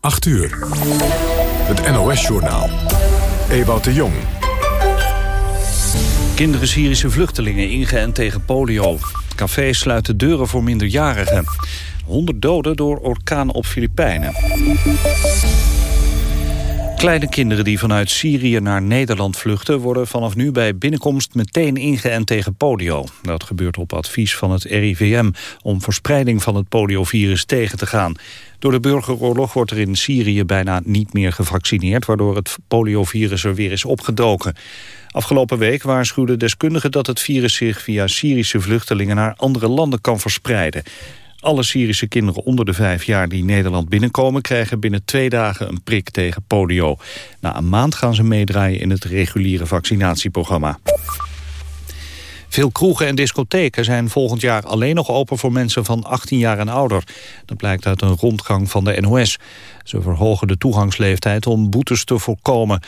8 uur. Het NOS-journaal. Ewout de Jong. Kinderen Syrische vluchtelingen ingeënt tegen polio. Cafés sluiten deuren voor minderjarigen. 100 doden door orkaan op Filipijnen. Kleine kinderen die vanuit Syrië naar Nederland vluchten... worden vanaf nu bij binnenkomst meteen ingeënt tegen polio. Dat gebeurt op advies van het RIVM... om verspreiding van het poliovirus tegen te gaan. Door de burgeroorlog wordt er in Syrië bijna niet meer gevaccineerd... waardoor het poliovirus er weer is opgedoken. Afgelopen week waarschuwden deskundigen dat het virus zich via Syrische vluchtelingen naar andere landen kan verspreiden. Alle Syrische kinderen onder de vijf jaar die Nederland binnenkomen... krijgen binnen twee dagen een prik tegen polio. Na een maand gaan ze meedraaien in het reguliere vaccinatieprogramma. Veel kroegen en discotheken zijn volgend jaar alleen nog open voor mensen van 18 jaar en ouder. Dat blijkt uit een rondgang van de NOS. Ze verhogen de toegangsleeftijd om boetes te voorkomen.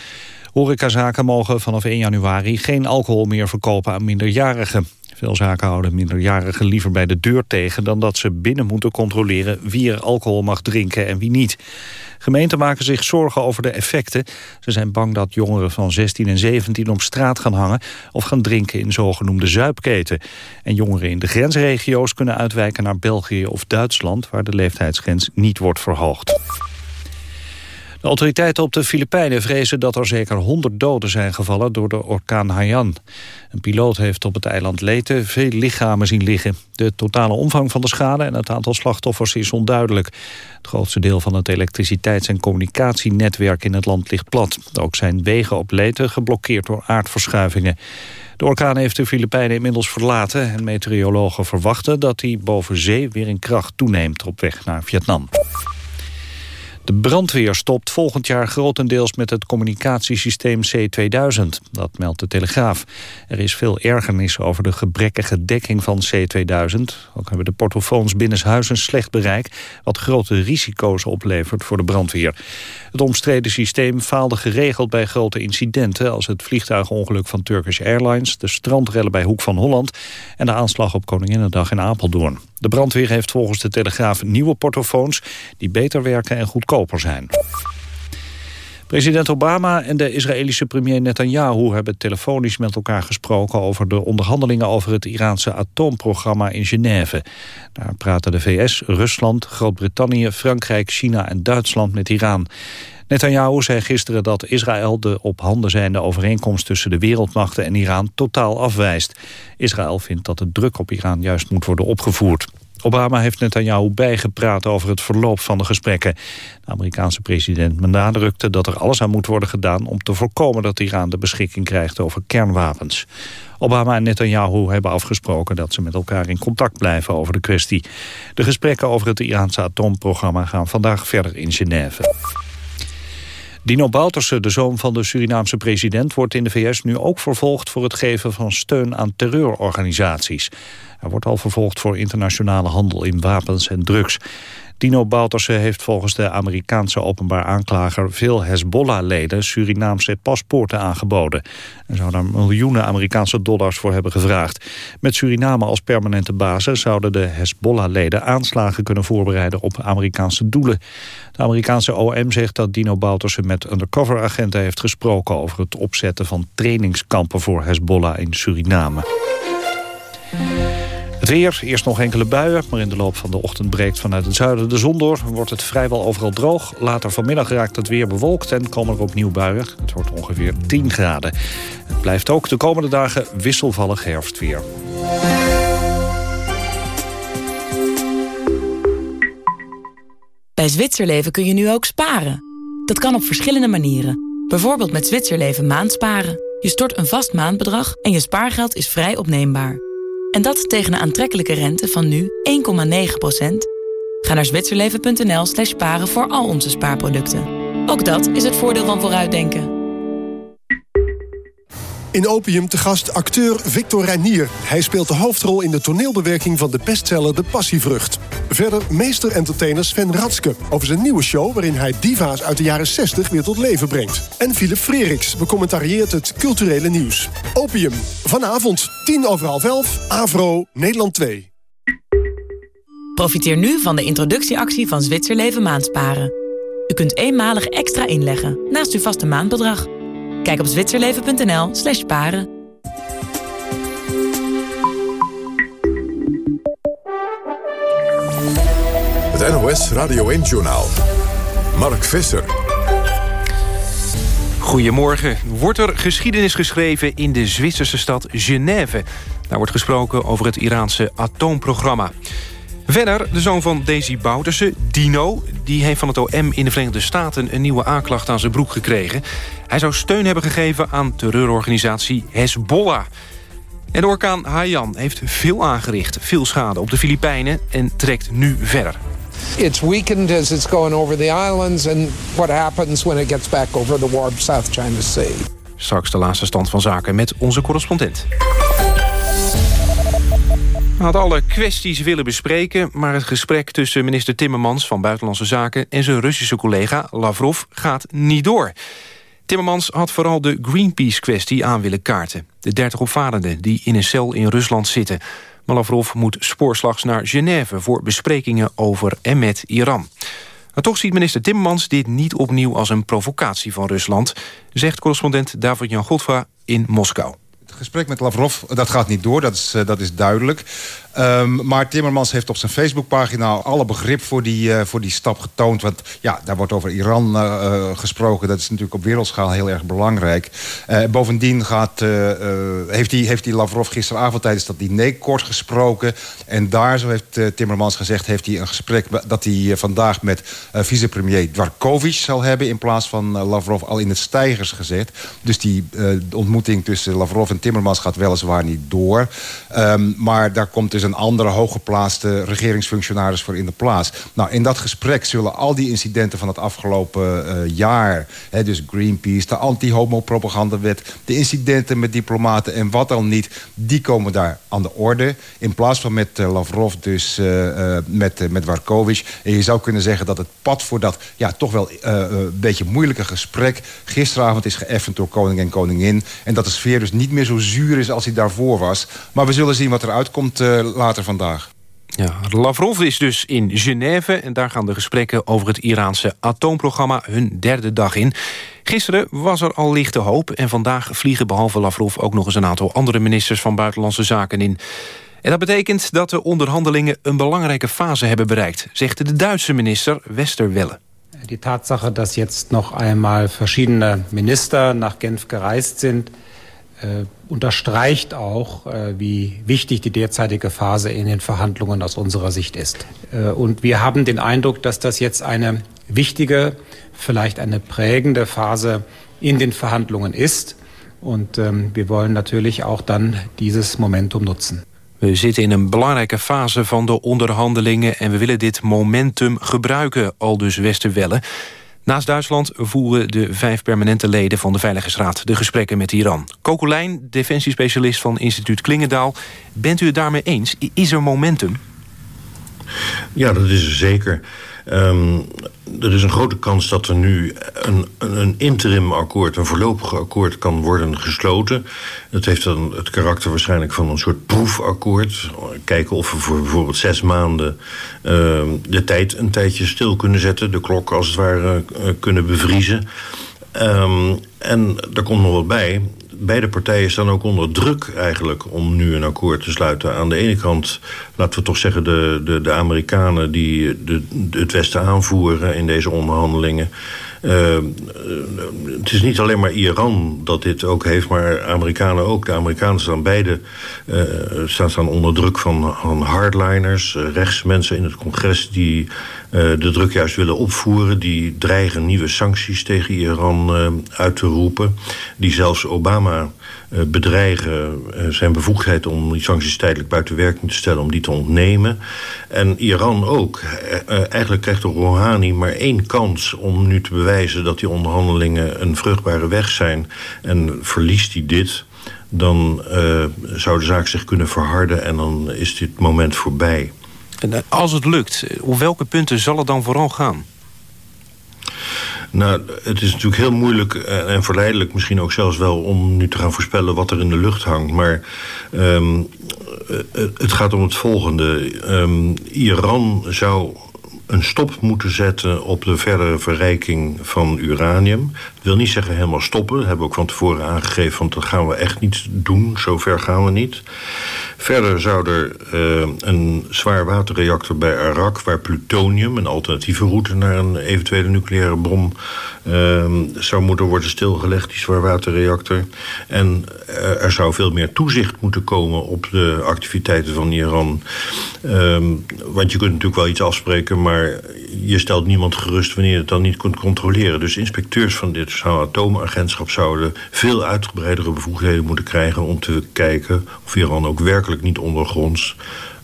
Horecazaken mogen vanaf 1 januari geen alcohol meer verkopen aan minderjarigen. Veel zaken houden minderjarigen liever bij de deur tegen... dan dat ze binnen moeten controleren wie er alcohol mag drinken en wie niet. Gemeenten maken zich zorgen over de effecten. Ze zijn bang dat jongeren van 16 en 17 op straat gaan hangen... of gaan drinken in zogenoemde zuipketen. En jongeren in de grensregio's kunnen uitwijken naar België of Duitsland... waar de leeftijdsgrens niet wordt verhoogd. Autoriteiten op de Filipijnen vrezen dat er zeker 100 doden zijn gevallen door de orkaan Haiyan. Een piloot heeft op het eiland Leyte veel lichamen zien liggen. De totale omvang van de schade en het aantal slachtoffers is onduidelijk. Het grootste deel van het elektriciteits- en communicatienetwerk in het land ligt plat. Ook zijn wegen op Leyte geblokkeerd door aardverschuivingen. De orkaan heeft de Filipijnen inmiddels verlaten... en meteorologen verwachten dat hij boven zee weer in kracht toeneemt op weg naar Vietnam. De brandweer stopt volgend jaar grotendeels met het communicatiesysteem C2000. Dat meldt de Telegraaf. Er is veel ergernis over de gebrekkige dekking van C2000. Ook hebben de portofoons binnenshuis een slecht bereik... wat grote risico's oplevert voor de brandweer. Het omstreden systeem faalde geregeld bij grote incidenten... als het vliegtuigongeluk van Turkish Airlines... de strandrellen bij Hoek van Holland... en de aanslag op Koninginnedag in Apeldoorn. De brandweer heeft volgens de Telegraaf nieuwe portofoons... die beter werken en goedkoper zijn. President Obama en de Israëlische premier Netanyahu hebben telefonisch met elkaar gesproken over de onderhandelingen over het Iraanse atoomprogramma in Genève. Daar praten de VS, Rusland, Groot-Brittannië, Frankrijk, China en Duitsland met Iran. Netanyahu zei gisteren dat Israël de op handen zijnde overeenkomst tussen de wereldmachten en Iran totaal afwijst. Israël vindt dat de druk op Iran juist moet worden opgevoerd. Obama heeft Netanyahu bijgepraat over het verloop van de gesprekken. De Amerikaanse president benadrukte dat er alles aan moet worden gedaan... om te voorkomen dat Iran de beschikking krijgt over kernwapens. Obama en Netanyahu hebben afgesproken dat ze met elkaar in contact blijven over de kwestie. De gesprekken over het Iraanse atoomprogramma gaan vandaag verder in Genève. Dino Bouterse, de zoon van de Surinaamse president... wordt in de VS nu ook vervolgd voor het geven van steun aan terreurorganisaties. Hij wordt al vervolgd voor internationale handel in wapens en drugs. Dino Bouterse heeft volgens de Amerikaanse openbaar aanklager... veel Hezbollah-leden Surinaamse paspoorten aangeboden. En zou daar miljoenen Amerikaanse dollars voor hebben gevraagd. Met Suriname als permanente basis zouden de Hezbollah-leden aanslagen kunnen voorbereiden op Amerikaanse doelen. De Amerikaanse OM zegt dat Dino Bouterse met undercover-agenten heeft gesproken... over het opzetten van trainingskampen voor Hezbollah in Suriname. Weer, eerst nog enkele buien, maar in de loop van de ochtend breekt vanuit het zuiden de zon door. Wordt het vrijwel overal droog. Later vanmiddag raakt het weer bewolkt en komen er opnieuw buien. Het wordt ongeveer 10 graden. Het blijft ook de komende dagen wisselvallig herfstweer. Bij Zwitserleven kun je nu ook sparen. Dat kan op verschillende manieren. Bijvoorbeeld met Zwitserleven maandsparen. Je stort een vast maandbedrag en je spaargeld is vrij opneembaar. En dat tegen een aantrekkelijke rente van nu 1,9%. Ga naar zwitserleven.nl slash sparen voor al onze spaarproducten. Ook dat is het voordeel van vooruitdenken. In Opium te gast acteur Victor Reinier. Hij speelt de hoofdrol in de toneelbewerking van de bestseller De Passievrucht. Verder meester-entertainer Sven Ratske over zijn nieuwe show... waarin hij diva's uit de jaren 60 weer tot leven brengt. En Philip Freriks becommentarieert het culturele nieuws. Opium, vanavond, tien over half elf, Avro, Nederland 2. Profiteer nu van de introductieactie van Zwitserleven Maandsparen. U kunt eenmalig extra inleggen naast uw vaste maandbedrag. Kijk op zwitserleven.nl slash paren. Het NOS Radio 1-journaal. Mark Visser. Goedemorgen. Wordt er geschiedenis geschreven in de Zwitserse stad Genève? Daar wordt gesproken over het Iraanse atoomprogramma. Verder, de zoon van Daisy Bouterse, Dino... die heeft van het OM in de Verenigde Staten... een nieuwe aanklacht aan zijn broek gekregen. Hij zou steun hebben gegeven aan terreurorganisatie Hezbollah. En de orkaan Haiyan heeft veel aangericht, veel schade op de Filipijnen... en trekt nu verder. It's weakened as it's going over the islands... and what happens when it gets back over the warm South China Sea. Straks de laatste stand van zaken met onze correspondent. Hadden alle kwesties willen bespreken... maar het gesprek tussen minister Timmermans van Buitenlandse Zaken... en zijn Russische collega Lavrov gaat niet door. Timmermans had vooral de Greenpeace-kwestie aan willen kaarten. De 30 opvarenden die in een cel in Rusland zitten. Maar Lavrov moet spoorslags naar Genève... voor besprekingen over en met Iran. Maar toch ziet minister Timmermans dit niet opnieuw als een provocatie van Rusland... zegt correspondent David-Jan Godfra in Moskou. Gesprek met Lavrov, dat gaat niet door, dat is, dat is duidelijk. Um, maar Timmermans heeft op zijn Facebookpagina alle begrip voor die, uh, voor die stap getoond. Want ja, daar wordt over Iran uh, gesproken. Dat is natuurlijk op wereldschaal heel erg belangrijk. Bovendien gaat, heeft, die, heeft die Lavrov gisteravond tijdens dat diner kort gesproken. En daar, zo heeft Timmermans gezegd, heeft hij een gesprek... dat hij vandaag met vicepremier Dwarkovic zal hebben... in plaats van Lavrov al in het stijgers gezet. Dus die ontmoeting tussen Lavrov en Timmermans gaat weliswaar niet door. Um, maar daar komt dus een andere hooggeplaatste regeringsfunctionaris voor in de plaats. Nou, in dat gesprek zullen al die incidenten van het afgelopen uh, jaar... Hè, dus Greenpeace, de anti-homo-propagandawet... de incidenten met diplomaten en wat dan niet... die komen daar aan de orde. In plaats van met uh, Lavrov, dus uh, met, met Warkovic. En je zou kunnen zeggen dat het pad voor dat... ja, toch wel een beetje moeilijke gesprek... gisteravond is geëffend door koning en koningin. En dat de sfeer dus niet meer zo zuur is als hij daarvoor was. Maar we zullen zien wat eruit komt later vandaag. Ja, Lavrov is dus in Genève en daar gaan de gesprekken over het Iraanse atoomprogramma hun derde dag in. Gisteren was er al lichte hoop en vandaag vliegen behalve Lavrov ook nog eens een aantal andere ministers van Buitenlandse Zaken in. En dat betekent dat de onderhandelingen een belangrijke fase hebben bereikt, zegt de Duitse minister Westerwelle. Die Tatsache, dass jetzt noch einmal verschiedene Minister nach Genf gereist sind, äh, unterstreicht auch, äh, wie wichtig die derzeitige Phase in den Verhandlungen aus unserer Sicht ist. Äh, und wir haben den Eindruck, dass das jetzt eine wichtige, vielleicht eine prägende Phase in den Verhandlungen ist. Und ähm, wir wollen natürlich auch dann dieses Momentum nutzen. We zitten in een belangrijke fase van de onderhandelingen... en we willen dit momentum gebruiken, al dus Westerwelle. Naast Duitsland voeren de vijf permanente leden van de Veiligheidsraad de gesprekken met Iran. Kokolijn, defensiespecialist van instituut Klingendaal. Bent u het daarmee eens? Is er momentum? Ja, dat is er zeker. Um, er is een grote kans dat er nu een, een interim akkoord... een voorlopig akkoord kan worden gesloten. Dat heeft dan het karakter waarschijnlijk van een soort proefakkoord. Kijken of we voor bijvoorbeeld zes maanden... Uh, de tijd een tijdje stil kunnen zetten. De klok als het ware uh, kunnen bevriezen. Um, en er komt nog wat bij beide partijen staan ook onder druk eigenlijk om nu een akkoord te sluiten. Aan de ene kant, laten we toch zeggen, de, de, de Amerikanen die de, het Westen aanvoeren in deze onderhandelingen. Uh, het is niet alleen maar Iran dat dit ook heeft, maar Amerikanen ook. De Amerikanen staan beide uh, staan onder druk van, van hardliners, rechtsmensen in het congres die de druk juist willen opvoeren. Die dreigen nieuwe sancties tegen Iran uit te roepen. Die zelfs Obama eh, bedreigen eh, zijn bevoegdheid om die sancties tijdelijk buiten werking te stellen, om die te ontnemen. En Iran ook. Eh, eigenlijk krijgt de Rouhani maar één kans om nu te bewijzen dat die onderhandelingen een vruchtbare weg zijn. En verliest hij dit, dan zou de zaak zich kunnen verharden en dan is dit moment voorbij. En als het lukt, op welke punten zal het dan vooral gaan? Nou, het is natuurlijk heel moeilijk en verleidelijk misschien ook zelfs wel... om nu te gaan voorspellen wat er in de lucht hangt. Maar um, het gaat om het volgende. Um, Iran zou een stop moeten zetten op de verdere verrijking van uranium. Wil niet zeggen helemaal stoppen. Dat hebben we ook van tevoren aangegeven, want dat gaan we echt niet doen. Zover gaan we niet. Verder zou er uh, een zwaarwaterreactor bij Arak... waar plutonium, een alternatieve route naar een eventuele nucleaire bom... Uh, zou moeten worden stilgelegd, die zwaarwaterreactor. En uh, er zou veel meer toezicht moeten komen op de activiteiten van Iran. Um, want je kunt natuurlijk wel iets afspreken... maar je stelt niemand gerust wanneer je het dan niet kunt controleren. Dus inspecteurs van dit atoomagentschap zouden... veel uitgebreidere bevoegdheden moeten krijgen om te kijken... of Iran ook werkelijk niet ondergronds...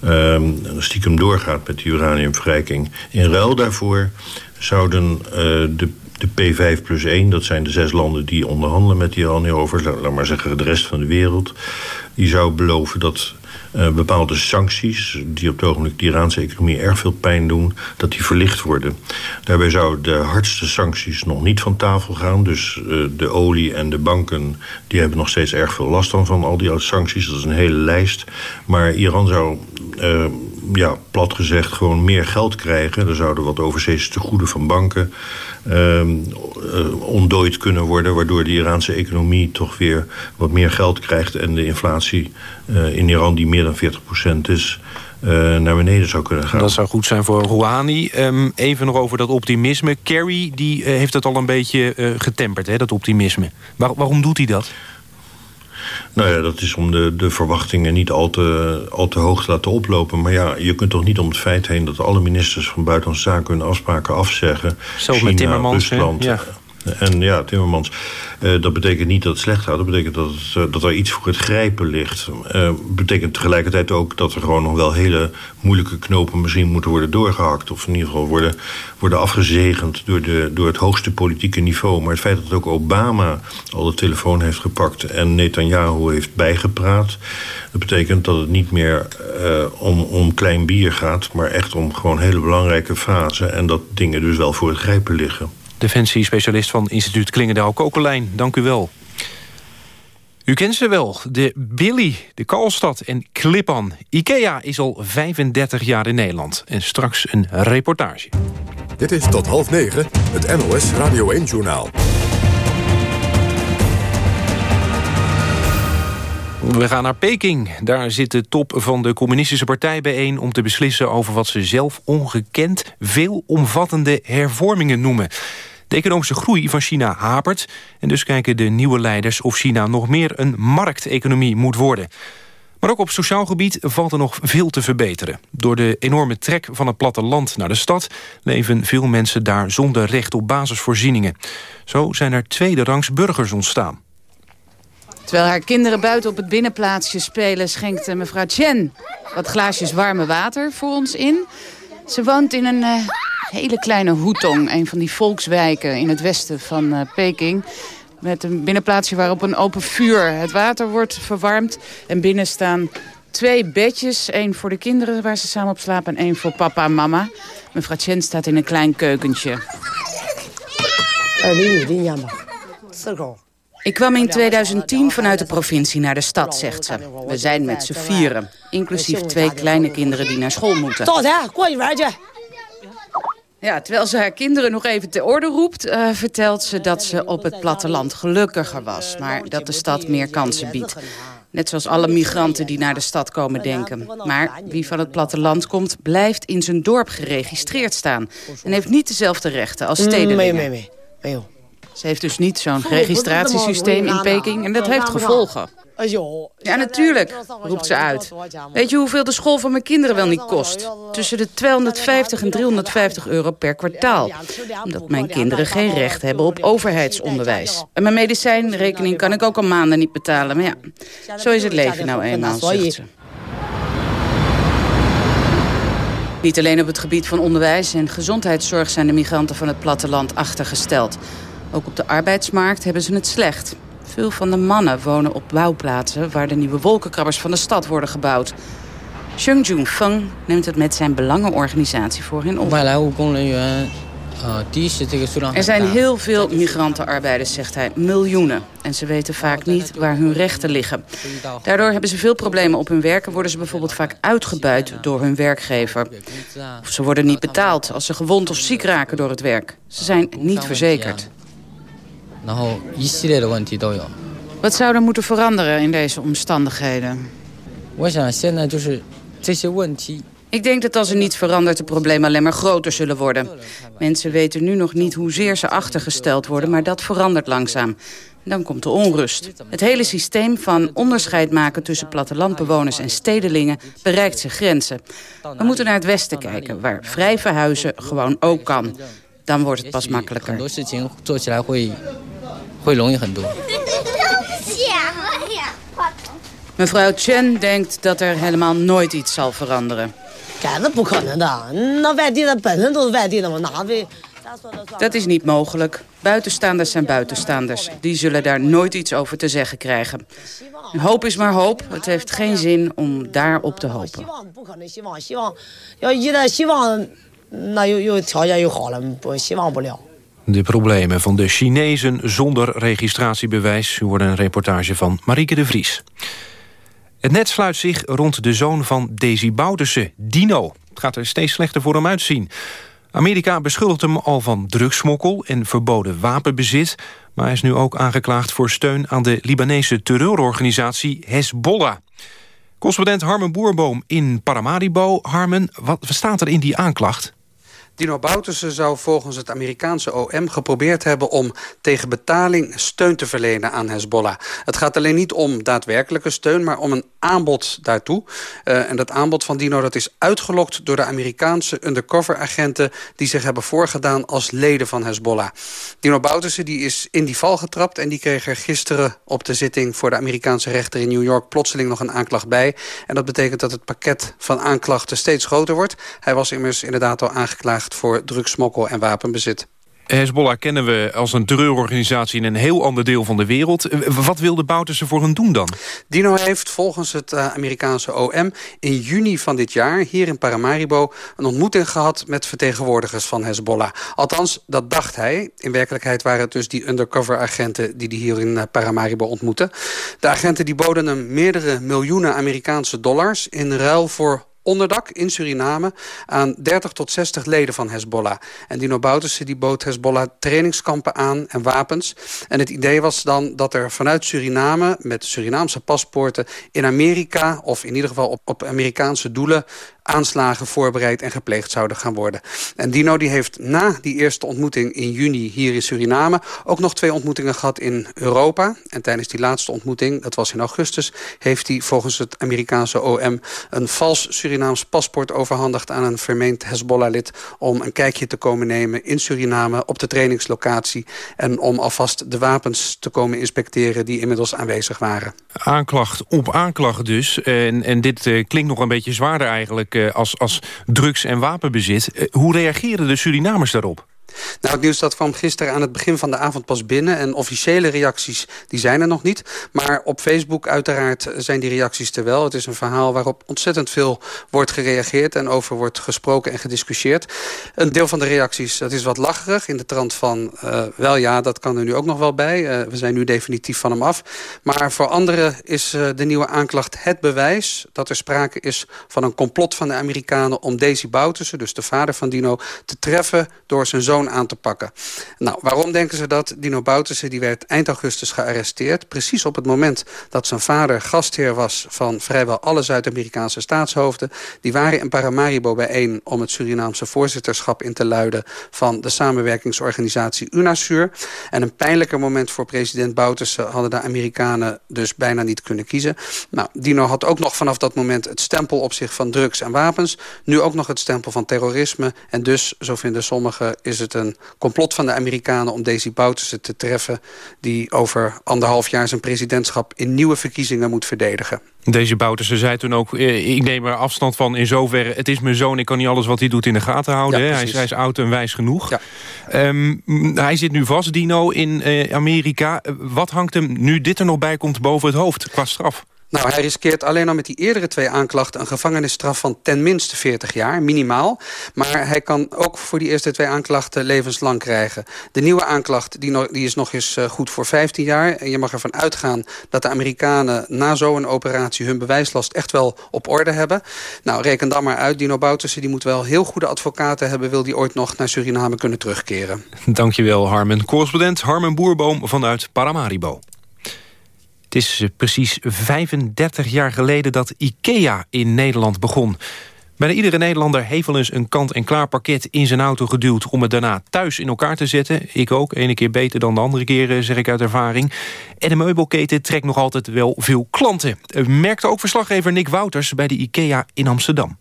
Um, stiekem doorgaat met die uraniumverrijking. In ruil daarvoor zouden uh, de de P5 plus 1, dat zijn de zes landen die onderhandelen met Iran hierover, laat maar zeggen de rest van de wereld, die zou beloven dat uh, bepaalde sancties... die op het ogenblik de Iraanse economie erg veel pijn doen... dat die verlicht worden. Daarbij zouden de hardste sancties nog niet van tafel gaan. Dus uh, de olie en de banken die hebben nog steeds erg veel last van... van al die sancties. Dat is een hele lijst. Maar Iran zou... Uh, ja, plat gezegd, gewoon meer geld krijgen. Er zouden wat overzeese tegoeden van banken uh, uh, ontdooid kunnen worden... waardoor de Iraanse economie toch weer wat meer geld krijgt... en de inflatie uh, in Iran, die meer dan 40% is... Uh, naar beneden zou kunnen gaan. Dat zou goed zijn voor Rouhani. Um, even nog over dat optimisme. Kerry die, uh, heeft het al een beetje uh, getemperd, hè, dat optimisme. Waar, waarom doet hij dat? Nou ja, dat is om de, de verwachtingen niet al te, al te hoog te laten oplopen. Maar ja, je kunt toch niet om het feit heen... dat alle ministers van Buitenlandse Zaken hun afspraken afzeggen. Zo China, met Timmermans, Rusland... Ja. En ja, Timmermans, uh, dat betekent niet dat het slecht gaat. Dat betekent dat, uh, dat er iets voor het grijpen ligt. Uh, betekent tegelijkertijd ook dat er gewoon nog wel hele moeilijke knopen misschien moeten worden doorgehakt. Of in ieder geval worden, worden afgezegend door, de, door het hoogste politieke niveau. Maar het feit dat ook Obama al de telefoon heeft gepakt en Netanyahu heeft bijgepraat. Dat betekent dat het niet meer om, om klein bier gaat, maar echt om gewoon hele belangrijke fasen. En dat dingen dus wel voor het grijpen liggen. Defensiespecialist van instituut Klingendaal Kokelijn. Dank u wel. U kent ze wel, de Billy, de Kalstad en Klippan. IKEA is al 35 jaar in Nederland. En straks een reportage. Dit is tot half negen, het NOS Radio 1-journaal. We gaan naar Peking. Daar zit de top van de communistische partij bijeen... om te beslissen over wat ze zelf ongekend veelomvattende hervormingen noemen. De economische groei van China hapert... en dus kijken de nieuwe leiders of China nog meer een markteconomie moet worden. Maar ook op sociaal gebied valt er nog veel te verbeteren. Door de enorme trek van het platteland naar de stad... leven veel mensen daar zonder recht op basisvoorzieningen. Zo zijn er tweederangs burgers ontstaan. Terwijl haar kinderen buiten op het binnenplaatsje spelen... schenkt mevrouw Chen wat glaasjes warme water voor ons in. Ze woont in een uh, hele kleine Hutong, een van die volkswijken in het westen van uh, Peking. Met een binnenplaatsje waarop een open vuur het water wordt verwarmd. En binnen staan twee bedjes. één voor de kinderen waar ze samen op slapen en één voor papa en mama. Mevrouw Chen staat in een klein keukentje. Ik kwam in 2010 vanuit de provincie naar de stad, zegt ze. We zijn met z'n vieren, inclusief twee kleine kinderen die naar school moeten. Ja, terwijl ze haar kinderen nog even te orde roept... Uh, vertelt ze dat ze op het platteland gelukkiger was... maar dat de stad meer kansen biedt. Net zoals alle migranten die naar de stad komen denken. Maar wie van het platteland komt, blijft in zijn dorp geregistreerd staan... en heeft niet dezelfde rechten als stedelingen. Ze heeft dus niet zo'n registratiesysteem in Peking en dat heeft gevolgen. Ja, natuurlijk, roept ze uit. Weet je hoeveel de school van mijn kinderen wel niet kost? Tussen de 250 en 350 euro per kwartaal. Omdat mijn kinderen geen recht hebben op overheidsonderwijs. En mijn medicijnrekening kan ik ook al maanden niet betalen. Maar ja, zo is het leven nou eenmaal, zegt ze. Niet alleen op het gebied van onderwijs en gezondheidszorg... zijn de migranten van het platteland achtergesteld. Ook op de arbeidsmarkt hebben ze het slecht. Veel van de mannen wonen op bouwplaatsen... waar de nieuwe wolkenkrabbers van de stad worden gebouwd. Xiong Jung Feng neemt het met zijn belangenorganisatie voor hen op. Er zijn heel veel migrantenarbeiders, zegt hij. Miljoenen. En ze weten vaak niet waar hun rechten liggen. Daardoor hebben ze veel problemen op hun werk... en worden ze bijvoorbeeld vaak uitgebuit door hun werkgever. Of ze worden niet betaald als ze gewond of ziek raken door het werk. Ze zijn niet verzekerd. Wat zou er moeten veranderen in deze omstandigheden? Ik denk dat als er niets verandert, de problemen alleen maar groter zullen worden. Mensen weten nu nog niet hoezeer ze achtergesteld worden, maar dat verandert langzaam. Dan komt de onrust. Het hele systeem van onderscheid maken tussen plattelandbewoners en stedelingen bereikt zijn grenzen. We moeten naar het westen kijken, waar vrij verhuizen gewoon ook kan. Dan wordt het pas makkelijker. Mevrouw Chen denkt dat er helemaal nooit iets zal veranderen. Dat is niet mogelijk. Buitenstaanders zijn buitenstaanders. Die zullen daar nooit iets over te zeggen krijgen. Hoop is maar hoop. Het heeft geen zin om daarop te hopen. De problemen van de Chinezen zonder registratiebewijs. U hoort een reportage van Marieke de Vries. Het net sluit zich rond de zoon van Daisy Bouterse, Dino. Het gaat er steeds slechter voor hem uitzien. Amerika beschuldigt hem al van drugsmokkel en verboden wapenbezit... maar hij is nu ook aangeklaagd voor steun aan de Libanese terreurorganisatie Hezbollah. Correspondent Harmen Boerboom in Paramaribo. Harmen, wat staat er in die aanklacht? Dino Bouterse zou volgens het Amerikaanse OM geprobeerd hebben... om tegen betaling steun te verlenen aan Hezbollah. Het gaat alleen niet om daadwerkelijke steun... maar om een aanbod daartoe. Uh, en dat aanbod van Dino dat is uitgelokt door de Amerikaanse undercover-agenten... die zich hebben voorgedaan als leden van Hezbollah. Dino Bouterse die is in die val getrapt... en die kreeg er gisteren op de zitting voor de Amerikaanse rechter in New York... plotseling nog een aanklacht bij. En dat betekent dat het pakket van aanklachten steeds groter wordt. Hij was immers inderdaad al aangeklaagd voor drugsmokkel en wapenbezit. Hezbollah kennen we als een terreurorganisatie in een heel ander deel van de wereld. Wat wilde Bouterse voor hen doen dan? Dino heeft volgens het eh, Amerikaanse OM in juni van dit jaar... hier in Paramaribo een ontmoeting gehad met vertegenwoordigers van Hezbollah. Althans, dat dacht hij. In werkelijkheid waren het dus die undercover-agenten... die hij hier in eh, Paramaribo ontmoette. De agenten die boden hem meerdere miljoenen Amerikaanse dollars... in ruil voor onderdak in Suriname aan 30 tot 60 leden van Hezbollah. En Dino Bouterse die bood Hezbollah trainingskampen aan en wapens. En het idee was dan dat er vanuit Suriname met Surinaamse paspoorten in Amerika of in ieder geval op, op Amerikaanse doelen aanslagen voorbereid en gepleegd zouden gaan worden. En Dino die heeft na die eerste ontmoeting in juni hier in Suriname... ook nog twee ontmoetingen gehad in Europa. En tijdens die laatste ontmoeting, dat was in augustus... heeft hij volgens het Amerikaanse OM een vals Surinaams paspoort overhandigd... aan een vermeend Hezbollah-lid om een kijkje te komen nemen in Suriname... op de trainingslocatie en om alvast de wapens te komen inspecteren... die inmiddels aanwezig waren. Aanklacht op aanklacht dus. En, en dit uh, klinkt nog een beetje zwaarder eigenlijk eh, als, als drugs- en wapenbezit. Eh, hoe reageren de Surinamers daarop? Nou, het nieuws dat kwam gisteren aan het begin van de avond pas binnen. En officiële reacties die zijn er nog niet. Maar op Facebook uiteraard zijn die reacties er wel. Het is een verhaal waarop ontzettend veel wordt gereageerd... en over wordt gesproken en gediscussieerd. Een deel van de reacties dat is wat lacherig. In de trant van, uh, wel ja, dat kan er nu ook nog wel bij. Uh, we zijn nu definitief van hem af. Maar voor anderen is uh, de nieuwe aanklacht het bewijs... dat er sprake is van een complot van de Amerikanen... om Daisy Bouterse, dus de vader van Dino, te treffen door zijn zoon aan te pakken. Nou, waarom denken ze dat? Dino Bouterse die werd eind augustus gearresteerd. Precies op het moment dat zijn vader gastheer was... van vrijwel alle Zuid-Amerikaanse staatshoofden. Die waren in Paramaribo bijeen om het Surinaamse voorzitterschap in te luiden... van de samenwerkingsorganisatie UNASUR. En een pijnlijker moment voor president Bouterse... hadden de Amerikanen dus bijna niet kunnen kiezen. Nou, Dino had ook nog vanaf dat moment het stempel op zich van drugs en wapens. Nu ook nog het stempel van terrorisme. En dus, zo vinden sommigen, is het een complot van de Amerikanen om Daisy Bouterse te treffen... die over anderhalf jaar zijn presidentschap in nieuwe verkiezingen moet verdedigen. Deze Bouterse zei toen ook, eh, ik neem er afstand van in zoverre... het is mijn zoon, ik kan niet alles wat hij doet in de gaten houden. hij, is, hij, is, oud en wijs genoeg. Ja. Um, hij zit nu vast, Dino, in uh, Amerika. Wat hangt hem, nu dit er nog bij komt, boven het hoofd qua straf? Nou, hij riskeert alleen al met die eerdere twee aanklachten... een gevangenisstraf van ten minste 40 jaar, minimaal. Maar hij kan ook voor die eerste twee aanklachten levenslang krijgen. De nieuwe aanklacht die, die is nog eens eh, goed voor 15 jaar. En je mag ervan uitgaan dat de Amerikanen na zo'n operatie... hun bewijslast echt wel op orde hebben. Nou, reken dan maar uit. Dino Boutersen die moet wel heel goede advocaten hebben... wil die ooit nog naar Suriname kunnen terugkeren. Dankjewel, Harmen. Correspondent Harmen Boerboom vanuit Paramaribo. Het is eh, precies 35 jaar geleden dat IKEA in Nederland begon. Bijna iedere Nederlander heeft wel eens een kant-en-klaar pakket in zijn auto geduwd... om het daarna thuis in elkaar te zetten. Ik ook, ene keer beter dan de andere keer, eh, zeg ik uit ervaring. En de meubelketen trekt nog altijd wel veel klanten. Eh, merkte ook verslaggever Nick Wouters bij de IKEA in Amsterdam.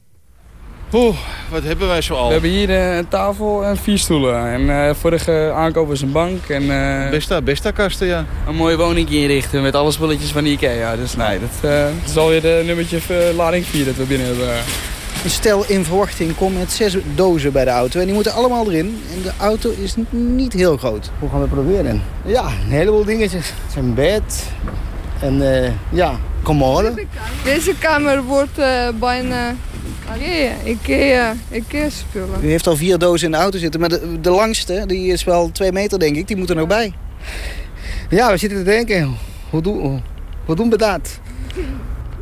Oeh, wat hebben wij zo al? We hebben hier uh, een tafel en vier stoelen. En uh, vorige aankoop was een bank. En, uh, Besta, Besta kasten, ja. Een mooie woning inrichten met alle spulletjes van de Ikea. Dus nee, dat, dat is alweer de nummertje lading 4 dat we binnen hebben. Een stel in verwachting komt met zes dozen bij de auto. En die moeten allemaal erin. En de auto is niet heel groot. Hoe gaan we proberen? Ja, een heleboel dingetjes. Het is een bed. En ja, commode. Deze kamer wordt bijna Allee, Ikea, Ikea spullen. U heeft al vier dozen in de auto zitten, maar de, de langste, die is wel twee meter denk ik, die moet er nog bij. Ja, we zitten te denken, hoe, doen, hoe doen we dat?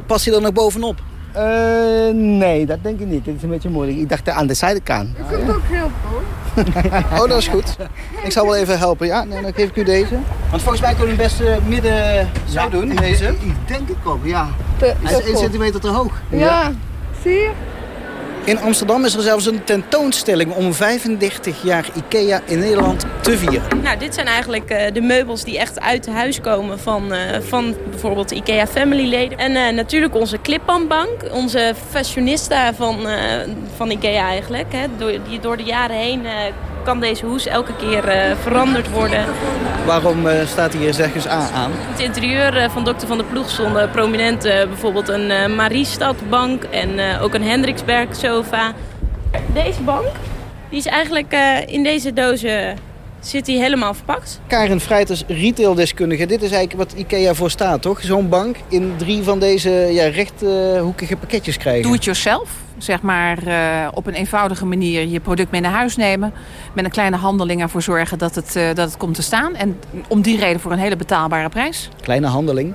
Past hij er nog bovenop? Uh, nee, dat denk ik niet. Dit is een beetje moeilijk. Ik dacht aan de zijkant. Ik kan het ook helpen hoor. oh, dat is goed. Ik zal wel even helpen. Ja, dan geef ik u deze. Want volgens mij kunnen we het best midden zo ja, doen, deze. Ik denk ik ook, ja. Hij is 1 centimeter te hoog. Ja, ja. zie je? In Amsterdam is er zelfs een tentoonstelling om 35 jaar IKEA in Nederland te vieren. Nou, dit zijn eigenlijk uh, de meubels die echt uit huis komen van, uh, van bijvoorbeeld IKEA family leden. En uh, natuurlijk onze clippanbank, onze fashionista van, van IKEA eigenlijk. Hè, die door de jaren heen kan deze hoes elke keer uh, veranderd worden. Waarom uh, staat hier zeg A aan? Het interieur uh, van Dokter van der Ploeg stonden prominent bijvoorbeeld een Mariestadbank en ook een Hendriksberg sofa. Deze bank die is eigenlijk in deze dozen zit hij helemaal verpakt. Karin Vrijters, retaildeskundige. Dit is eigenlijk wat IKEA voor staat, toch? Zo'n bank in drie van deze ja, rechthoekige pakketjes krijgen. Doe het yourself. Zeg maar uh, op een eenvoudige manier je product mee naar huis nemen. Met een kleine handeling ervoor zorgen dat het, uh, dat het komt te staan. En om die reden voor een hele betaalbare prijs. Kleine handeling?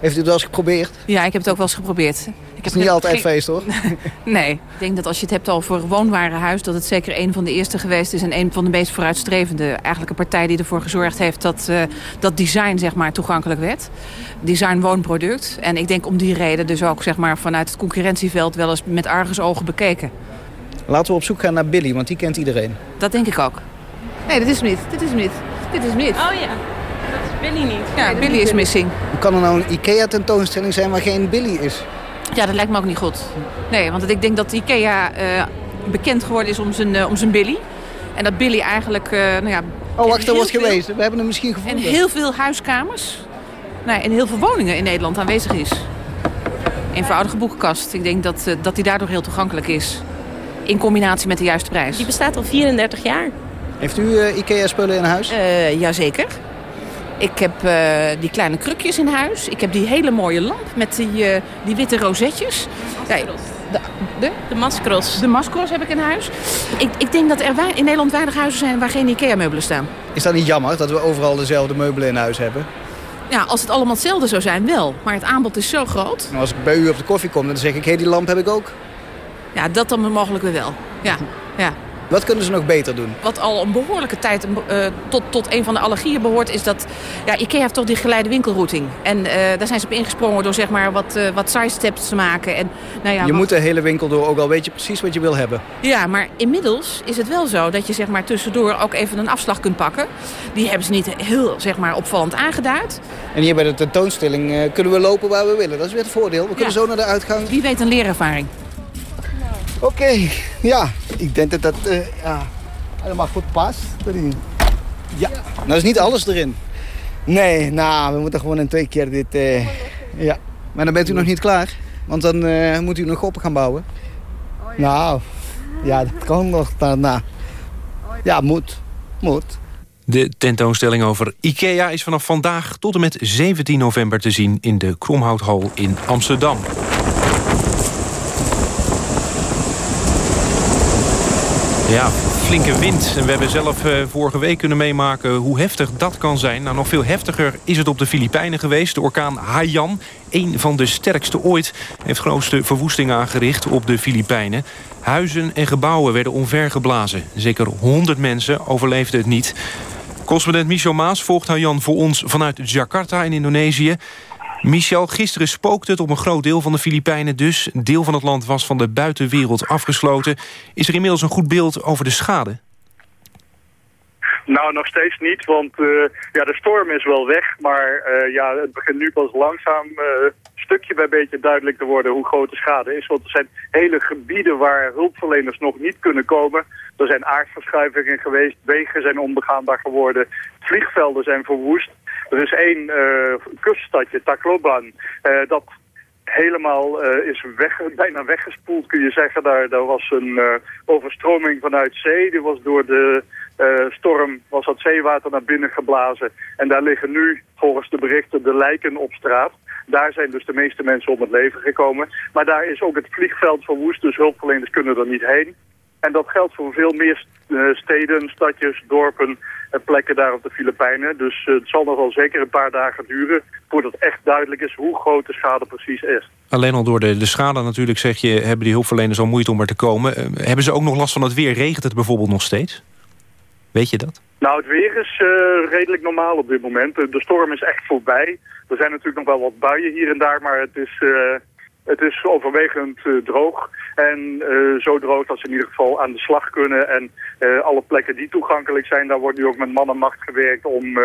Heeft u het wel eens geprobeerd? Ja, ik heb het ook wel eens geprobeerd. Het is niet altijd feest, hoor. nee, ik denk dat als je het hebt al voor woonwarenhuis... dat het zeker een van de eerste geweest is... en een van de meest vooruitstrevende. Eigenlijk een partij die ervoor gezorgd heeft... dat, uh, dat design zeg maar, toegankelijk werd. Design woonproduct. En ik denk om die reden dus ook zeg maar, vanuit het concurrentieveld... wel eens met argusogen bekeken. Laten we op zoek gaan naar Billy, want die kent iedereen. Dat denk ik ook. Nee, dit is hem niet. Dit is hem niet. Dit is hem niet. Oh ja. Billy niet. Ja, Billy is missing. Hoe kan er nou een IKEA-tentoonstelling zijn waar geen Billy is? Ja, dat lijkt me ook niet goed. Nee, want ik denk dat IKEA uh, bekend geworden is om zijn, uh, om zijn Billy. En dat Billy eigenlijk... Uh, nou ja, oh, wacht, dat wordt geweest. We hebben hem misschien gevonden. En heel veel huiskamers. Nou, en heel veel woningen in Nederland aanwezig is. Eenvoudige boekenkast. Ik denk dat, dat die daardoor heel toegankelijk is. In combinatie met de juiste prijs. Die bestaat al 34 jaar. Heeft u IKEA-spullen in huis? jazeker. Ik heb uh, die kleine krukjes in huis. Ik heb die hele mooie lamp met die, uh, die witte rozetjes. De, de? de mascros. De mascros heb ik in huis. Ik, ik denk dat er in Nederland weinig huizen zijn waar geen IKEA-meubelen staan. Is dat niet jammer dat we overal dezelfde meubelen in huis hebben? Ja, als het allemaal hetzelfde zou zijn, wel. Maar het aanbod is zo groot. Nou, als ik bij u op de koffie kom, dan zeg ik... hé, hey, die lamp heb ik ook. Ja, dat dan mogelijk weer wel. Ja, ja. Wat kunnen ze nog beter doen? Wat al een behoorlijke tijd uh, tot, tot een van de allergieën behoort... is dat ja, IKEA heeft toch die geleide winkelrouting. En uh, daar zijn ze op ingesprongen door zeg maar, wat, uh, wat side steps te maken. En, nou ja, je moet de hele winkel door, ook al weet je precies wat je wil hebben. Ja, maar inmiddels is het wel zo dat je zeg maar, tussendoor ook even een afslag kunt pakken. Die hebben ze niet heel zeg maar, opvallend aangeduid. En hier bij de tentoonstelling kunnen we lopen waar we willen. Dat is weer het voordeel. We kunnen zo naar de uitgang. Wie weet een leerervaring. Oké, okay. ja. Ik denk dat dat uh, ja, helemaal goed past erin. Ja. Nou is niet alles erin. Nee, nou, we moeten gewoon in twee keer dit... Uh, ja. Maar dan bent u nog niet klaar. Want dan uh, moet u nog op gaan bouwen. Oh, ja. Nou, ja, dat kan nog daarna. Ja, moet. Moet. De tentoonstelling over IKEA is vanaf vandaag tot en met 17 november te zien... in de Kromhouthal in Amsterdam. Ja, flinke wind. En we hebben zelf uh, vorige week kunnen meemaken hoe heftig dat kan zijn. Nou, nog veel heftiger is het op de Filipijnen geweest. De orkaan Haiyan, een van de sterkste ooit... heeft grootste verwoesting aangericht op de Filipijnen. Huizen en gebouwen werden onvergeblazen. Zeker 100 mensen overleefden het niet. Correspondent Michel Maas volgt Haiyan voor ons vanuit Jakarta in Indonesië. Michel, gisteren spookte het op een groot deel van de Filipijnen dus. Deel van het land was van de buitenwereld afgesloten. Is er inmiddels een goed beeld over de schade? Nou, nog steeds niet, want uh, ja, de storm is wel weg. Maar uh, ja, het begint nu pas langzaam uh, stukje bij beetje duidelijk te worden hoe groot de schade is. Want er zijn hele gebieden waar hulpverleners nog niet kunnen komen. Er zijn aardverschuivingen geweest, wegen zijn onbegaanbaar geworden, vliegvelden zijn verwoest. Er is één uh, kuststadje, Tacloban, uh, dat helemaal uh, is weg, bijna weggespoeld, kun je zeggen. Daar, daar was een overstroming vanuit zee. Die was door de storm, was dat zeewater naar binnen geblazen. En daar liggen nu, volgens de berichten, de lijken op straat. Daar zijn dus de meeste mensen om het leven gekomen. Maar daar is ook het vliegveld verwoest, dus hulpverleners kunnen er niet heen. En dat geldt voor veel meer steden, stadjes, dorpen en plekken daar op de Filipijnen. Dus uh, het zal nog wel zeker een paar dagen duren voordat echt duidelijk is hoe groot de schade precies is. Alleen al door de, de schade natuurlijk, zeg je, hebben die hulpverleners al moeite om er te komen. Uh, hebben ze ook nog last van het weer? Regent het bijvoorbeeld nog steeds? Weet je dat? Nou, het weer is uh, redelijk normaal op dit moment. De, de storm is echt voorbij. Er zijn natuurlijk nog wel wat buien hier en daar, maar het is... Het is overwegend uh, droog en uh, zo droog dat ze in ieder geval aan de slag kunnen. En uh, alle plekken die toegankelijk zijn, daar wordt nu ook met man en macht gewerkt om,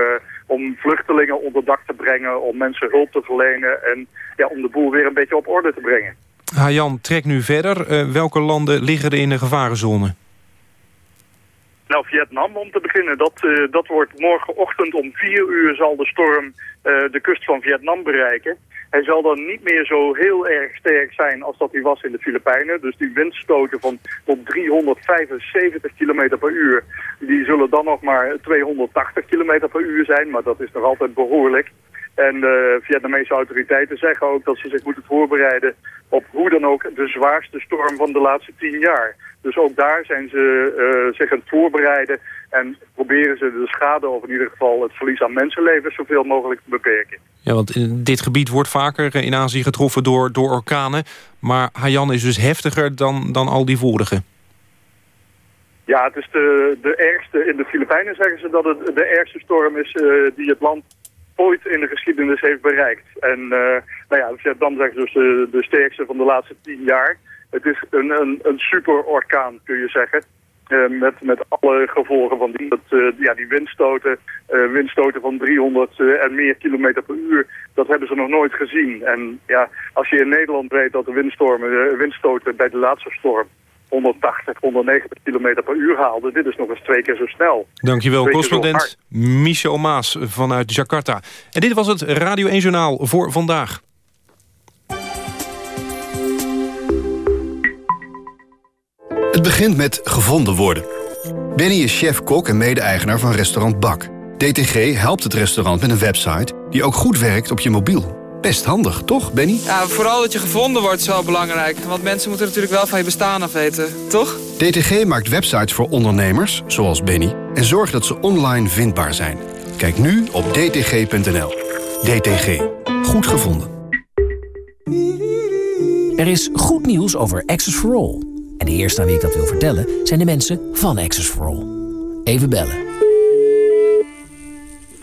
om vluchtelingen onder dak te brengen, om mensen hulp te verlenen en ja, om de boel weer een beetje op orde te brengen. Hajan, trek nu verder. welke landen liggen er in de gevarenzone? Nou, Vietnam om te beginnen. Dat, uh, dat wordt morgenochtend om vier uur zal de storm uh, de kust van Vietnam bereiken. Hij zal dan niet meer zo heel erg sterk zijn als dat hij was in de Filipijnen. Dus die windstoten van tot 375 km per uur, die zullen dan nog maar 280 km per uur zijn. Maar dat is nog altijd behoorlijk. En de Vietnamese autoriteiten zeggen ook dat ze zich moeten voorbereiden op hoe dan ook de zwaarste storm van de laatste tien jaar. Dus ook daar zijn ze uh, zich aan het voorbereiden en proberen ze de schade of in ieder geval het verlies aan mensenlevens zoveel mogelijk te beperken. Ja, want in dit gebied wordt vaker in Azië getroffen door, door orkanen. Maar Haiyan is dus heftiger dan, dan al die vorige. Ja, het is de, de ergste. In de Filipijnen zeggen ze dat het de ergste storm is uh, die het land ooit in de geschiedenis heeft bereikt. En uh, nou ja, dan zeggen ze dus de, sterkste van de laatste tien jaar. Het is een, een, een super orkaan, kun je zeggen. Uh, met, met alle gevolgen van die, dat, uh, ja, die windstoten, windstoten van 300 en meer kilometer per uur, dat hebben ze nog nooit gezien. En ja, als je in Nederland weet dat de windstormen, windstoten bij de laatste storm 180, 190 kilometer per uur haalde. Dit is nog eens twee keer zo snel. Dankjewel, correspondent Michel Maas vanuit Jakarta. En dit was het Radio 1 Journaal voor vandaag. Het begint met gevonden worden. Benny is chef-kok en mede-eigenaar van restaurant Bak. DTG helpt het restaurant met een website die ook goed werkt op je mobiel. Best handig, toch, Benny? Ja, vooral dat je gevonden wordt is wel belangrijk. Want mensen moeten natuurlijk wel van je bestaan af weten, toch? DTG maakt websites voor ondernemers, zoals Benny... en zorgt dat ze online vindbaar zijn. Kijk nu op dtg.nl. DTG. Goed gevonden. Er is goed nieuws over Access for All. En de eerste aan wie ik dat wil vertellen... zijn de mensen van Access for All. Even bellen.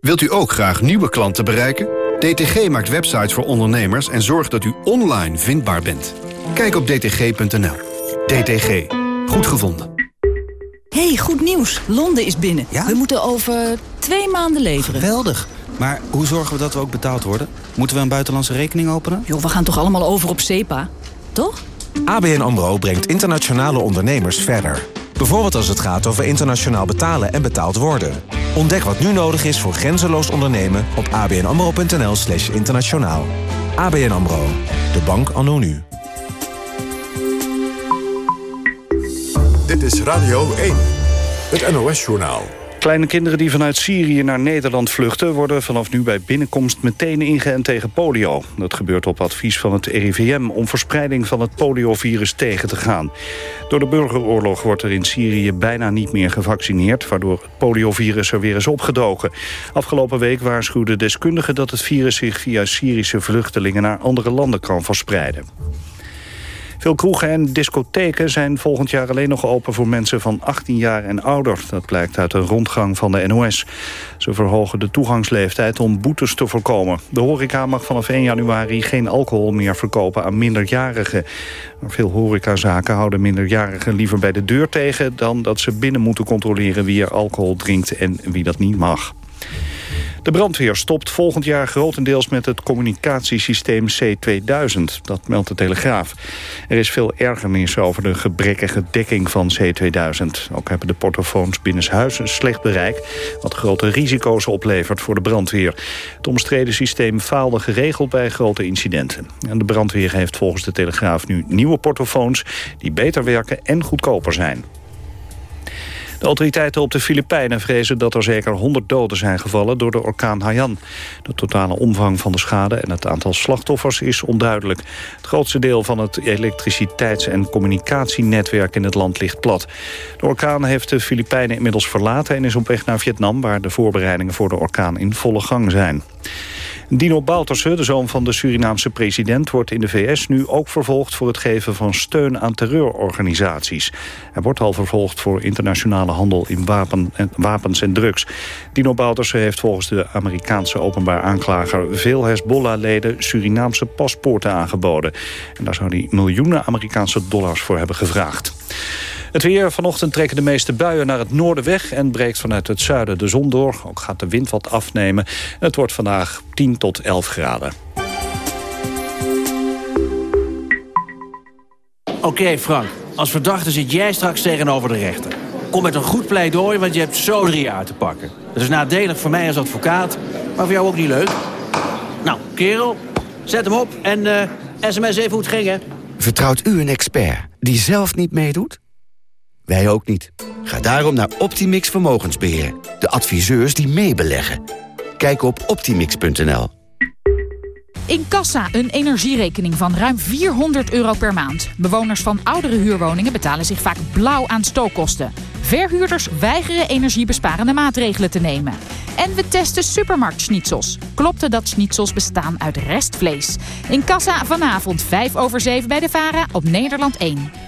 Wilt u ook graag nieuwe klanten bereiken? DTG maakt websites voor ondernemers en zorgt dat u online vindbaar bent. Kijk op dtg.nl. DTG. Goed gevonden. hey, goed nieuws. Londen is binnen. We moeten over twee maanden leveren. Geweldig. Maar hoe zorgen we dat we ook betaald worden? Moeten we een buitenlandse rekening openen? Joh, we gaan toch allemaal over op SEPA? Toch? ABN AMRO brengt internationale ondernemers verder. Bijvoorbeeld als het gaat over internationaal betalen en betaald worden. Ontdek wat nu nodig is voor grenzeloos ondernemen op abnamro.nl slash internationaal. ABN AMRO, de bank anno nu. Dit is Radio 1, het NOS-journaal. Kleine kinderen die vanuit Syrië naar Nederland vluchten... worden vanaf nu bij binnenkomst meteen ingeënt tegen polio. Dat gebeurt op advies van het RIVM... om verspreiding van het poliovirus tegen te gaan. Door de burgeroorlog wordt er in Syrië bijna niet meer gevaccineerd... waardoor het poliovirus er weer is opgedoken. Afgelopen week waarschuwden deskundigen dat het virus zich via Syrische vluchtelingen... naar andere landen kan verspreiden. Veel kroegen en discotheken zijn volgend jaar alleen nog open voor mensen van 18 jaar en ouder. Dat blijkt uit een rondgang van de NOS. Ze verhogen de toegangsleeftijd om boetes te voorkomen. De horeca mag vanaf 1 januari geen alcohol meer verkopen aan minderjarigen. Maar veel horecazaken houden minderjarigen liever bij de deur tegen... dan dat ze binnen moeten controleren wie er alcohol drinkt en wie dat niet mag. De brandweer stopt volgend jaar grotendeels met het communicatiesysteem C2000. Dat meldt de Telegraaf. Er is veel ergernis over de gebrekkige dekking van C2000. Ook hebben de portofoons binnenshuis een slecht bereik... wat grote risico's oplevert voor de brandweer. Het omstreden systeem faalde geregeld bij grote incidenten. En de brandweer heeft volgens de Telegraaf nu nieuwe portofoons... die beter werken en goedkoper zijn. De autoriteiten op de Filipijnen vrezen dat er zeker 100 doden zijn gevallen door de orkaan Haiyan. De totale omvang van de schade en het aantal slachtoffers is onduidelijk. Het grootste deel van het elektriciteits- en communicatienetwerk in het land ligt plat. De orkaan heeft de Filipijnen inmiddels verlaten en is op weg naar Vietnam... waar de voorbereidingen voor de orkaan in volle gang zijn. Dino Bouterse, de zoon van de Surinaamse president... wordt in de VS nu ook vervolgd voor het geven van steun aan terreurorganisaties. Hij wordt al vervolgd voor internationale handel in en, wapens en drugs. Dino Bouterse heeft volgens de Amerikaanse openbaar aanklager... veel Hezbollah-leden Surinaamse paspoorten aangeboden. En daar zou hij miljoenen Amerikaanse dollars voor hebben gevraagd. Het weer. Vanochtend trekken de meeste buien naar het noorden weg... en breekt vanuit het zuiden de zon door. Ook gaat de wind wat afnemen. Het wordt vandaag 10 tot 11 graden. Oké Frank, als verdachte zit jij straks tegenover de rechter. Kom met een goed pleidooi, want je hebt zo drie jaar te pakken. Dat is nadelig voor mij als advocaat, maar voor jou ook niet leuk. Nou, kerel, zet hem op en uh, sms even hoe het ging, hè. Vertrouwt u een expert die zelf niet meedoet? Wij ook niet. Ga daarom naar Optimix Vermogensbeheer. De adviseurs die meebeleggen. Kijk op optimix.nl. In Kassa een energierekening van ruim 400 euro per maand. Bewoners van oudere huurwoningen betalen zich vaak blauw aan stookkosten. Verhuurders weigeren energiebesparende maatregelen te nemen. En we testen supermarktschnitzels. Klopte dat schnitzels bestaan uit restvlees? In Kassa vanavond 5 over 7 bij de VARA op Nederland 1.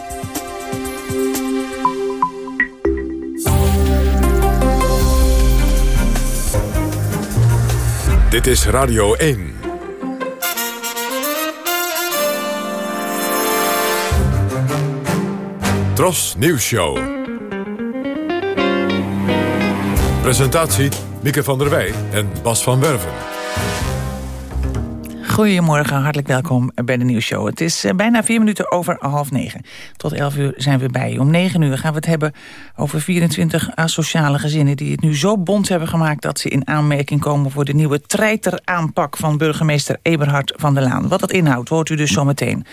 Dit is Radio 1. Tros Nieuws Show. Presentatie Mieke van der Wij en Bas van Werven. Goedemorgen, hartelijk welkom bij de nieuwsshow. Het is eh, bijna vier minuten over half negen. Tot elf uur zijn we bij Om negen uur gaan we het hebben over 24 asociale gezinnen... die het nu zo bond hebben gemaakt dat ze in aanmerking komen... voor de nieuwe treiteraanpak van burgemeester Eberhard van der Laan. Wat dat inhoudt, hoort u dus zo meteen.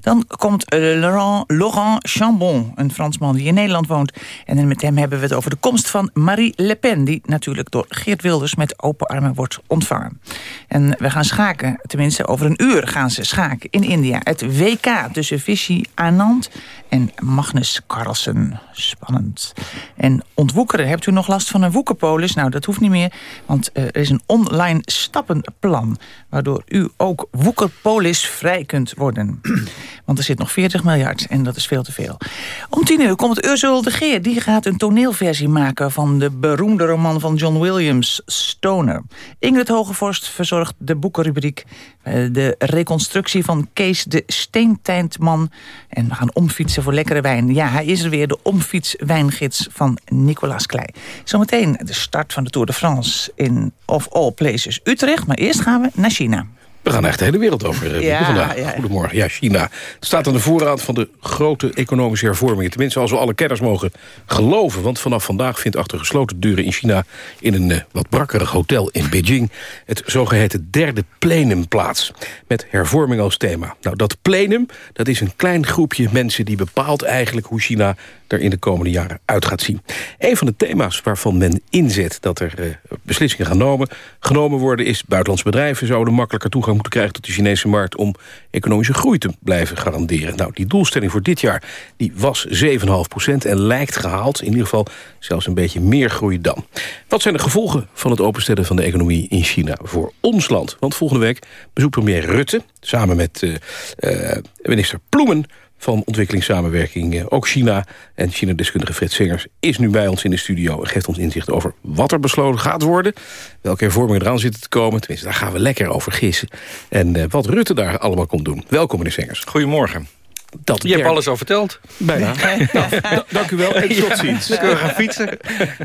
Dan komt uh, Laurent, Laurent Chambon, een Fransman die in Nederland woont. En met hem hebben we het over de komst van Marie Le Pen... die natuurlijk door Geert Wilders met open armen wordt ontvangen. En we gaan schaken, over een uur gaan ze schaken in India. Het WK tussen Vishy Anand en Magnus Carlsen. Spannend. En ontwoekeren, hebt u nog last van een woekerpolis? Nou, dat hoeft niet meer, want eh, er is een online stappenplan... waardoor u ook woekerpolis vrij kunt worden. want er zit nog 40 miljard en dat is veel te veel. Om tien uur komt Ursula de Geer. Die gaat een toneelversie maken van de beroemde roman van John Williams, Stoner. Ingrid Hogevorst verzorgt de boekenrubriek... eh, de reconstructie van Kees de Steentijntman. En we gaan omfietsen voor lekkere wijn. Ja, hij is er weer, de omfietswijngids van Nicolas Klei. Zometeen de start van de Tour de France in of all places Utrecht. Maar eerst gaan we naar China. We gaan echt de hele wereld over eh, Ja, vandaag. ja. Goedemorgen. Ja, China. Het staat aan de voorraad van de grote economische hervormingen. Tenminste, als we alle kenners mogen geloven. Want vanaf vandaag vindt achter gesloten deuren in China... in een eh, wat brakkerig hotel in Beijing... het zogeheten derde plenum plaats. Met hervorming als thema. Nou, dat plenum, dat is een klein groepje mensen... die bepaalt eigenlijk hoe China er in de komende jaren uit gaat zien. Een van de thema's waarvan men inzet dat er eh, beslissingen genomen, genomen worden... is buitenlandse bedrijven zouden makkelijker toegang moeten krijgen... tot de Chinese markt om economische groei te blijven garanderen. Nou, die doelstelling voor dit jaar die was 7,5% en lijkt gehaald. In ieder geval zelfs een beetje meer groei dan. Wat zijn de gevolgen van het openstellen van de economie in China voor ons land? Want volgende week bezoekt premier Rutte... samen met eh, eh, minister Ploemen van ontwikkelingssamenwerking, eh, ook China. En China-deskundige Fred Singers is nu bij ons in de studio... en geeft ons inzicht over wat er besloten gaat worden... welke hervormingen eraan zitten te komen. Tenminste, daar gaan we lekker over gissen. En eh, wat Rutte daar allemaal komt doen. Welkom, meneer Singers. Goedemorgen. Dat Je hebt alles al verteld. Bijna. Nou, da- dank u wel en tot ziens. Ja, kunnen we gaan fietsen?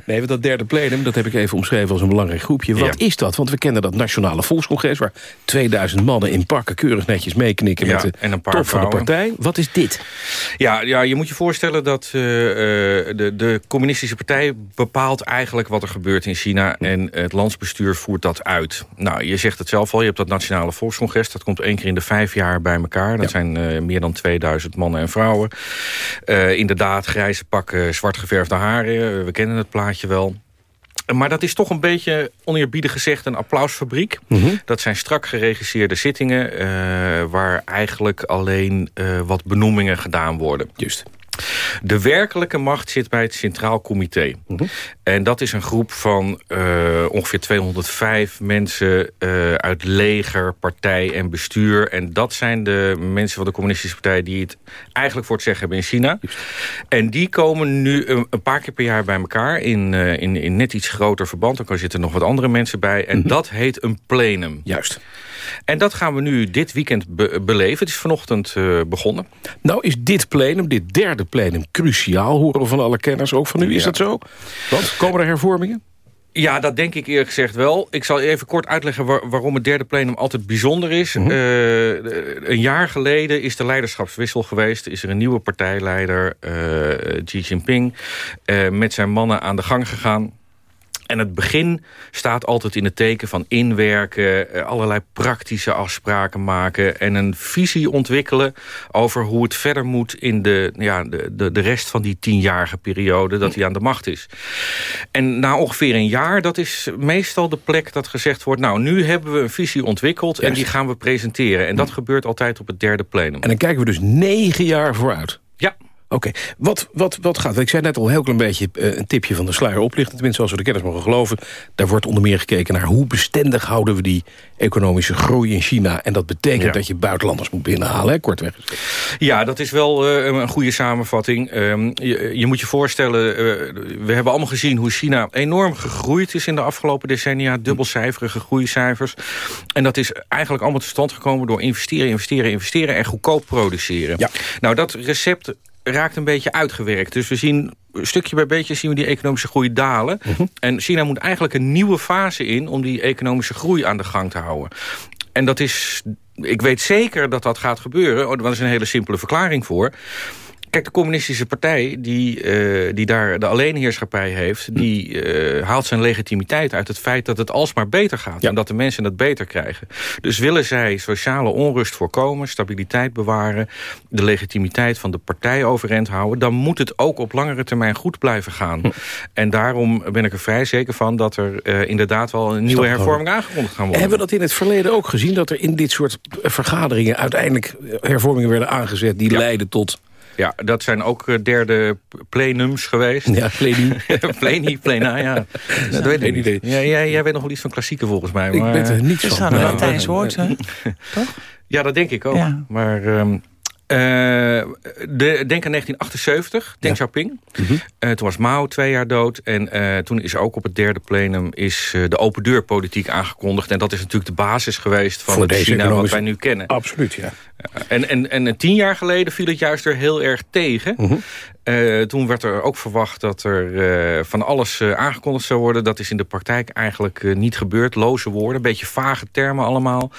Nee, want dat derde plenum, dat heb ik even omschreven als een belangrijk groepje. Wat is dat? Want we kennen dat Nationale Volkscongres... waar 2000 mannen in pakken keurig netjes meeknikken... Ja, met de en een paar top van de vrouwen. partij. Wat is dit? Ja, ja, je moet je voorstellen dat eh, eh, de, de communistische partij bepaalt eigenlijk wat er gebeurt in China. En het landsbestuur voert dat uit. Nou, je zegt het zelf al, je hebt dat Nationale Volkscongres. Dat komt één keer in de vijf jaar bij elkaar. Dat zijn eh, meer dan 2000 mannen en vrouwen. Eh, inderdaad, grijze pakken, zwart geverfde haren. Eh, we kennen het plaatje wel. Maar dat is toch een beetje, oneerbiedig gezegd, een applausfabriek. Dat zijn strak geregisseerde zittingen... eh, waar eigenlijk alleen wat benoemingen gedaan worden. Juist. De werkelijke macht zit bij het Centraal Comité. En dat is een groep van eh, ongeveer 205 mensen... eh, uit leger, partij en bestuur. En dat zijn de mensen van de communistische partij... die het eigenlijk voor het zeggen hebben in China. En die komen nu een, een paar keer per jaar bij elkaar... in, eh, in, in net iets groter verband. Dan zitten nog wat andere mensen bij. En dat heet een plenum. Juist. En dat gaan we nu dit weekend be- beleven. Het is vanochtend eh, begonnen. Nou is dit plenum, dit derde plenum, cruciaal... horen we van alle kenners, ook van u. Is Ja. dat zo? Want komen er hervormingen? Ja, dat denk ik eerlijk gezegd wel. Ik zal even kort uitleggen waar- waarom het derde plenum altijd bijzonder is. Eh, de- een jaar geleden is de leiderschapswissel geweest. Is er een nieuwe partijleider, eh, Xi Jinping, eh, met zijn mannen aan de gang gegaan. En het begin staat altijd in het teken van inwerken... eh, allerlei praktische afspraken maken... en een visie ontwikkelen over hoe het verder moet... in de, ja, de, de, de rest van die tienjarige periode dat hij aan de macht is. En na ongeveer een jaar, dat is meestal de plek dat gezegd wordt... nou, nu hebben we een visie ontwikkeld en die gaan we presenteren. En dat gebeurt altijd op het derde plenum. En dan kijken we dus negen jaar vooruit. Ja. Oké, wat, wat, wat gaat... Ik zei net al heel klein beetje eh, een tipje van de sluier oplichten. Tenminste, als we de kennis mogen geloven. Daar wordt onder meer gekeken naar hoe bestendig houden we die economische groei in China. En dat betekent Ja. dat je buitenlanders moet binnenhalen, hè, kortweg. Ja, dat is wel eh, een goede samenvatting. Ehm, je, je moet je voorstellen, eh, we hebben allemaal gezien hoe China enorm gegroeid is in de afgelopen decennia. Dubbelcijferige groeicijfers. En dat is eigenlijk allemaal tot stand gekomen door investeren, investeren, investeren en goedkoop produceren. Nou, dat recept raakt een beetje uitgewerkt. Dus we zien stukje bij beetje zien we die economische groei dalen. En China moet eigenlijk een nieuwe fase in om die economische groei aan de gang te houden. En dat is, ik weet zeker dat dat gaat gebeuren. Oh, daar is een hele simpele verklaring voor. Kijk, de communistische partij die, uh, die daar de alleenheerschappij heeft... die uh, haalt zijn legitimiteit uit het feit dat het alsmaar beter gaat. En dat de mensen het beter krijgen. Dus willen zij sociale onrust voorkomen, stabiliteit bewaren... de legitimiteit van de partij overeind houden... dan moet het ook op langere termijn goed blijven gaan. Hm. En daarom ben ik er vrij zeker van dat er uh, inderdaad wel een nieuwe hervorming aangekondigd gaan worden. Hebben we dat in het verleden ook gezien? Dat er in dit soort vergaderingen uiteindelijk hervormingen werden aangezet... die leiden tot ja, dat zijn ook uh, derde plenums geweest. Ja, pleni. pleni, plena, ja. Dat weet ik niet. Ja, jij, jij weet nog wel iets van klassieken volgens mij. Maar, ik weet er niets van. Dat is een Latijns woord, hè? Toch? Ja, dat denk ik ook. Ja. Maar... Um, uh, de, denk aan 1978, Deng Xiaoping. Mm -hmm. uh, toen was Mao twee jaar dood. En uh, toen is ook op het derde plenum is, de open deur politiek aangekondigd. En dat is natuurlijk de basis geweest van Voor het China wat wij nu kennen. Absoluut, ja. En, en, en tien jaar geleden viel het juist er heel erg tegen. Mm -hmm. toen werd er ook verwacht dat er van alles aangekondigd zou worden. Dat is in de praktijk eigenlijk niet gebeurd. Loze woorden, een beetje vage termen allemaal.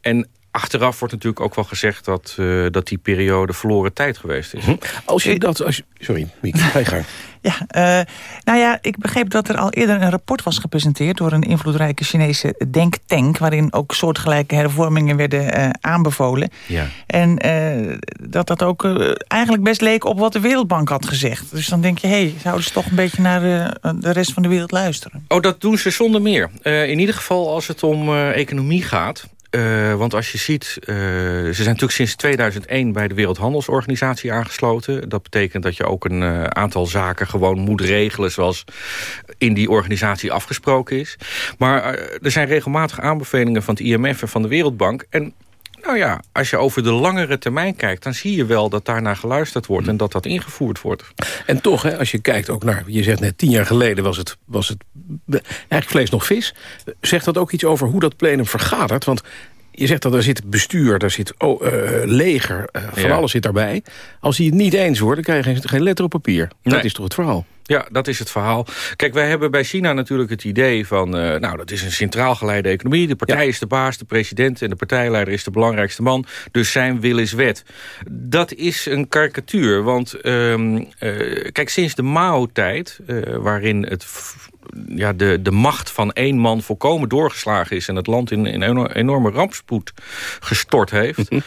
En achteraf wordt natuurlijk ook wel gezegd dat, uh, dat die periode verloren tijd geweest is. Als je dat... Als je, sorry, Miek, ga je gang. Ja, uh, nou ja, ik begreep dat er al eerder een rapport was gepresenteerd... door een invloedrijke Chinese denktank... waarin ook soortgelijke hervormingen werden uh, aanbevolen. Ja. En dat dat ook eigenlijk best leek op wat de Wereldbank had gezegd. Dus dan denk je, hé, hey, zouden ze toch een beetje naar de rest van de wereld luisteren? Oh, dat doen ze zonder meer. in ieder geval als het om economie gaat... Uh, want als je ziet, uh, ze zijn natuurlijk sinds 2001 bij de Wereldhandelsorganisatie aangesloten. Dat betekent dat je ook een uh, aantal zaken gewoon moet regelen zoals in die organisatie afgesproken is. Maar er zijn regelmatig aanbevelingen van het IMF en van de Wereldbank. En nou ja, als je over de langere termijn kijkt... dan zie je wel dat daarnaar geluisterd wordt en dat dat ingevoerd wordt. En toch, hè, als je kijkt ook naar... je zegt net, tien jaar geleden was het, was het eigenlijk vlees nog vis. Zegt dat ook iets over hoe dat plenum vergadert? Want je zegt dat er zit bestuur, daar zit oh, uh, leger, uh, van ja. alles zit daarbij. Als die het niet eens worden, krijg je geen, geen letter op papier. Nee. Dat is toch het verhaal? Ja, dat is het verhaal. Kijk, wij hebben bij China natuurlijk het idee van... Uh, nou, dat is een centraal geleide economie. De partij ja. is de baas, de president en de partijleider is de belangrijkste man. Dus zijn wil is wet. Dat is een karikatuur, want um, kijk, sinds de Mao-tijd... waarin het ja, de, de macht van één man volkomen doorgeslagen is... en het land in, in een enorme rampspoed gestort heeft... uh,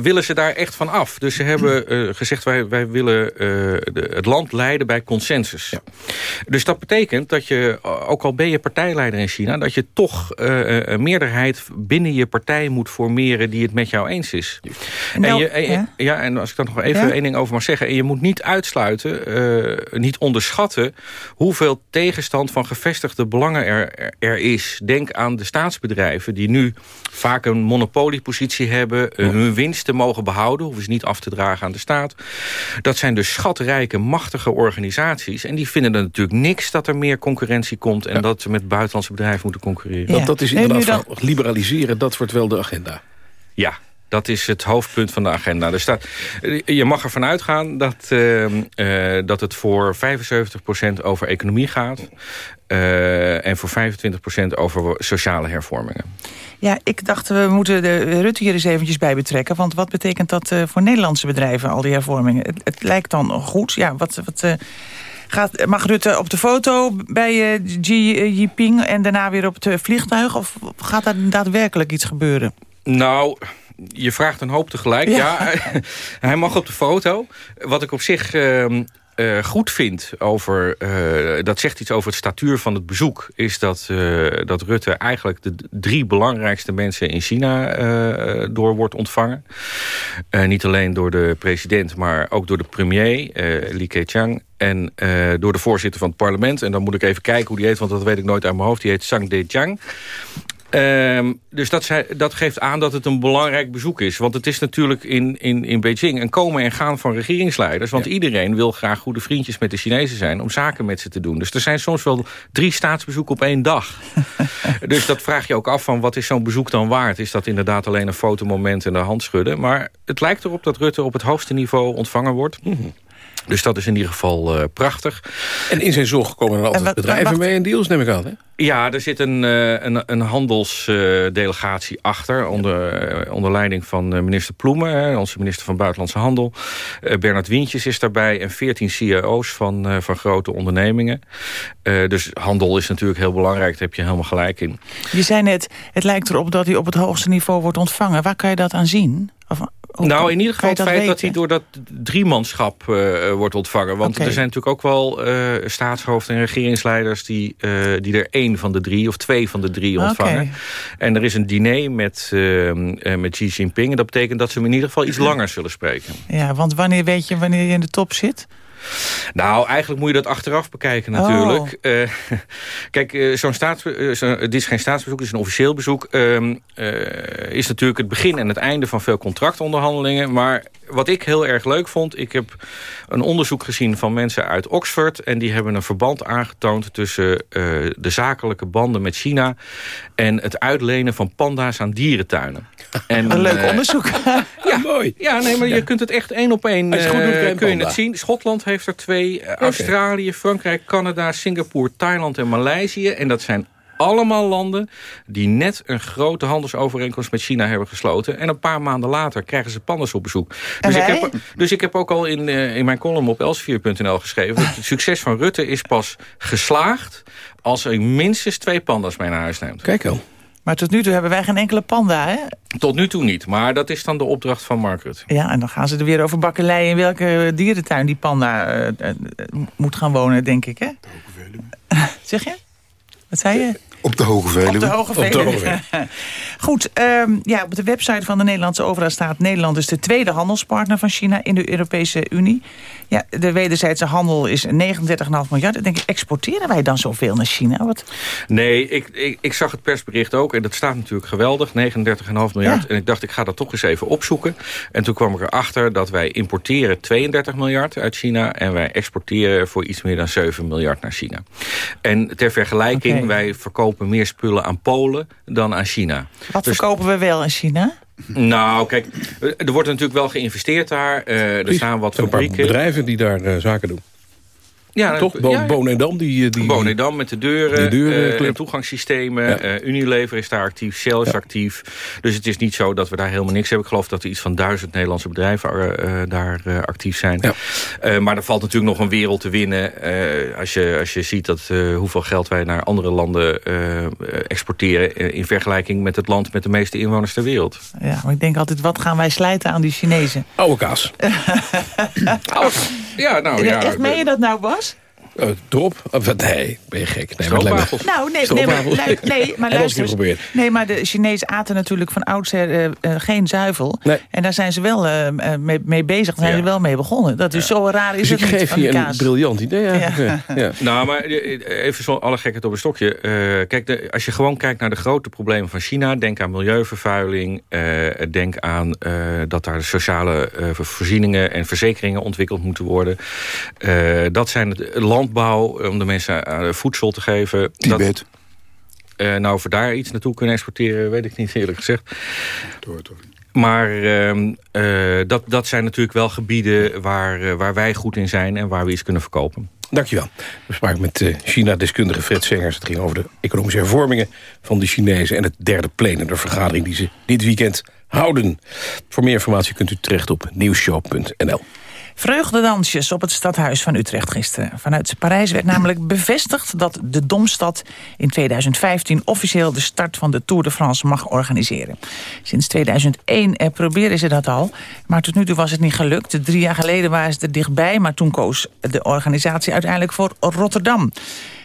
willen ze daar echt van af. Dus ze hebben uh, gezegd, wij, wij willen uh, de, het land leiden bij consensus. Ja. Dus dat betekent dat je, ook al ben je partijleider in China... dat je toch een meerderheid binnen je partij moet formeren... die het met jou eens is. Nou, en, je, en, ja. ja. en als ik daar nog even ja? één ding over mag zeggen... en je moet niet uitsluiten, niet onderschatten... hoeveel tegenstand van gevestigde belangen er, er, is. Denk aan de staatsbedrijven die nu vaak een monopoliepositie hebben... Ja. hun winsten mogen behouden, hoeven ze niet af te dragen aan de staat. Dat zijn dus schatrijke, machtige organisaties. En die vinden er natuurlijk niks dat er meer concurrentie komt... en ja. dat ze met buitenlandse bedrijven moeten concurreren. Ja. Dat, dat is inderdaad dan... liberaliseren, dat wordt wel de agenda. Ja, dat is het hoofdpunt van de agenda. Er staat, je mag ervan uitgaan dat, uh, uh, dat het voor 75% over economie gaat... Uh, en voor 25% over sociale hervormingen. Ja, ik dacht we moeten de Rutte hier eens eventjes bij betrekken. Want wat betekent dat voor Nederlandse bedrijven, al die hervormingen? Het, het lijkt dan goed. Ja, wat... wat Gaat, mag Rutte op de foto bij Xi Jinping en daarna weer op het vliegtuig? Of gaat daar daadwerkelijk iets gebeuren? Nou, je vraagt een hoop tegelijk. Ja. ja hij mag op de foto. Wat ik op zich... Uh, uh, goed vind over, uh, dat zegt iets over het statuur van het bezoek... is dat, uh, dat Rutte eigenlijk de drie belangrijkste mensen in China door wordt ontvangen. niet alleen door de president, maar ook door de premier, Li Keqiang... en door de voorzitter van het parlement. En dan moet ik even kijken hoe die heet, want dat weet ik nooit uit mijn hoofd. Die heet Zhang Dejiang. Um, dus dat, dat, geeft aan dat het een belangrijk bezoek is. Want het is natuurlijk in, in, in Beijing een komen en gaan van regeringsleiders. Want ja. iedereen wil graag goede vriendjes met de Chinezen zijn... om zaken met ze te doen. Dus er zijn soms wel drie staatsbezoeken op één dag. dus dat vraag je ook af van wat is zo'n bezoek dan waard? Is dat inderdaad alleen een fotomoment en de hand schudden? Maar het lijkt erop dat Rutte op het hoogste niveau ontvangen wordt. Mm -hmm. Dus dat is in ieder geval uh, prachtig. En in zijn zorg komen er altijd wat, bedrijven wacht, mee en deals, neem ik aan, hè? Ja, er zit een, een, een handelsdelegatie achter... onder, onder leiding van minister Ploemen, onze minister van Buitenlandse Handel. Bernard Wientjes is daarbij en 14 CEO's van, van grote ondernemingen. dus handel is natuurlijk heel belangrijk, daar heb je helemaal gelijk in. Je zei net, het lijkt erop dat hij op het hoogste niveau wordt ontvangen. Waar kan je dat aan zien? Of, nou, in ieder geval het feit dat hij door dat driemanschap uh, wordt ontvangen. Want er zijn natuurlijk ook wel uh, staatshoofden en regeringsleiders... Die, uh, die er één van de drie of twee van de drie ontvangen. En er is een diner met, met Xi Jinping. En dat betekent dat ze hem in ieder geval iets langer zullen spreken. Ja, want wanneer weet je wanneer je in de top zit? Nou, eigenlijk moet je dat achteraf bekijken natuurlijk. Oh. Uh, kijk, uh, zo'n staats, uh, zo, dit is geen staatsbezoek, dit is een officieel bezoek. Ehm, is natuurlijk het begin en het einde van veel contractonderhandelingen. Maar wat ik heel erg leuk vond... ik heb een onderzoek gezien van mensen uit Oxford... en die hebben een verband aangetoond tussen de zakelijke banden met China... en het uitlenen van panda's aan dierentuinen. En, een leuk onderzoek. ja, mooi. Ja, nee, maar je kunt het echt één op één kun je het zien. Schotland heeft er twee. Eh, Australië, Frankrijk, Canada, Singapore, Thailand en Maleisië. En dat zijn allemaal landen die net een grote handelsovereenkomst met China hebben gesloten. En een paar maanden later krijgen ze pandas op bezoek. Dus ik, heb, dus ik heb ook al in, uh, in mijn column op elsevier.nl geschreven... dat het succes van Rutte is pas geslaagd als hij minstens twee pandas mee naar huis neemt. Kijk al. Maar tot nu toe hebben wij geen enkele panda, hè? Tot nu toe niet, maar dat is dan de opdracht van Mark Rutte. Ja, en dan gaan ze er weer over bakkelei... in welke dierentuin die panda uh, uh, moet gaan wonen, denk ik, hè? zeg je? Wat zei je? Op de Hoge Veluwe. Op de Hoge Veluwe. Goed, um, ja, op de website van de Nederlandse overheid staat... Nederland is de tweede handelspartner van China in de Europese Unie. Ja, de wederzijdse handel is 39,5 miljard. denk ik, exporteren wij dan zoveel naar China? Wat? Nee, ik, ik, ik zag het persbericht ook. En dat staat natuurlijk geweldig, 39,5 miljard. En ik dacht, ik ga dat toch eens even opzoeken. En toen kwam ik erachter dat wij importeren 32 miljard uit China... en wij exporteren voor iets meer dan 7 miljard naar China. En ter vergelijking, wij verkopen meer spullen aan Polen dan aan China. Wat dus, verkopen we wel aan China? Nou, kijk, er wordt natuurlijk wel geïnvesteerd daar. Uh, er staan wat fabrieken. bedrijven die daar uh, zaken doen. Ja, Toch? Bo ja, Bonedam? Die, eh, die, Bonedam met de deuren, de deuren uh, toegangssystemen. Ja. Uh, Unilever is daar actief, Shell is actief. Dus het is niet zo dat we daar helemaal niks hebben. Ik geloof dat er iets van duizend Nederlandse bedrijven uh, daar actief zijn. maar er valt natuurlijk nog een wereld te winnen. als, je, als je ziet dat, hoeveel geld wij naar andere landen exporteren... in vergelijking met het land met de meeste inwoners ter wereld. Ja, maar ik denk altijd, wat gaan wij slijten aan die Chinezen? Oude kaas. ja, nou ja. Echt meen je dat nou, Bas? Uh, drop? Uh, nee, ben je gek. Nee, maar nou, nee, nee, maar, nee, maar luister. Nee, maar de Chinezen aten natuurlijk van oudsher uh, uh, geen zuivel. Nee. En daar zijn ze wel mee, mee, bezig. Daar zijn ja. ze wel mee begonnen. Dat is ja. zo raar is dus het ik geef je een briljant idee. Ja. ja. Nou, maar even zo alle gekheid op een stokje. kijk, de, als je gewoon kijkt naar de grote problemen van China... denk aan milieuvervuiling. denk aan dat daar sociale voorzieningen en verzekeringen ontwikkeld moeten worden. dat zijn het land landbouw, om de mensen uh, voedsel te geven. Tibet. Dat, uh, nou, of we daar iets naartoe kunnen exporteren, weet ik niet eerlijk gezegd. Door, door. Maar uh, uh, dat, dat zijn natuurlijk wel gebieden waar, waar wij goed in zijn... en waar we iets kunnen verkopen. Dankjewel. We spraken met China-deskundige Fred Sengers. Het ging over de economische hervormingen van de Chinezen... en het derde plenen, de vergadering die ze dit weekend houden. Voor meer informatie kunt u terecht op nieuwsshow.nl. Vreugdedansjes op het stadhuis van Utrecht gisteren. Vanuit Parijs werd namelijk bevestigd dat de Domstad in 2015 officieel de start van de Tour de France mag organiseren. Sinds 2001 eh, proberen ze dat al, maar tot nu toe was het niet gelukt. Drie jaar geleden waren ze er dichtbij, maar toen koos de organisatie uiteindelijk voor Rotterdam.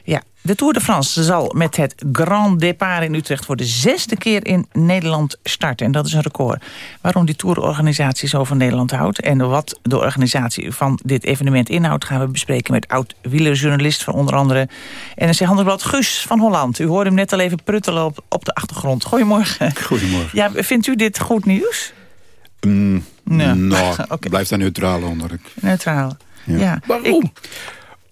Ja, de Tour de France zal met het Grand Départ in Utrecht... voor de zesde keer in Nederland starten. En dat is een record. Waarom die tourorganisatie zo van Nederland houdt... en wat de organisatie van dit evenement inhoudt... gaan we bespreken met oud-wielerjournalist van onder andere... NRC Handelsblad Gus van Holland. U hoorde hem net al even pruttelen op, op de achtergrond. Goedemorgen. Goedemorgen. Ja, vindt u dit goed nieuws? Mm, ja. Nou, okay. blijft daar neutraal onder. Neutraal, ja. Waarom?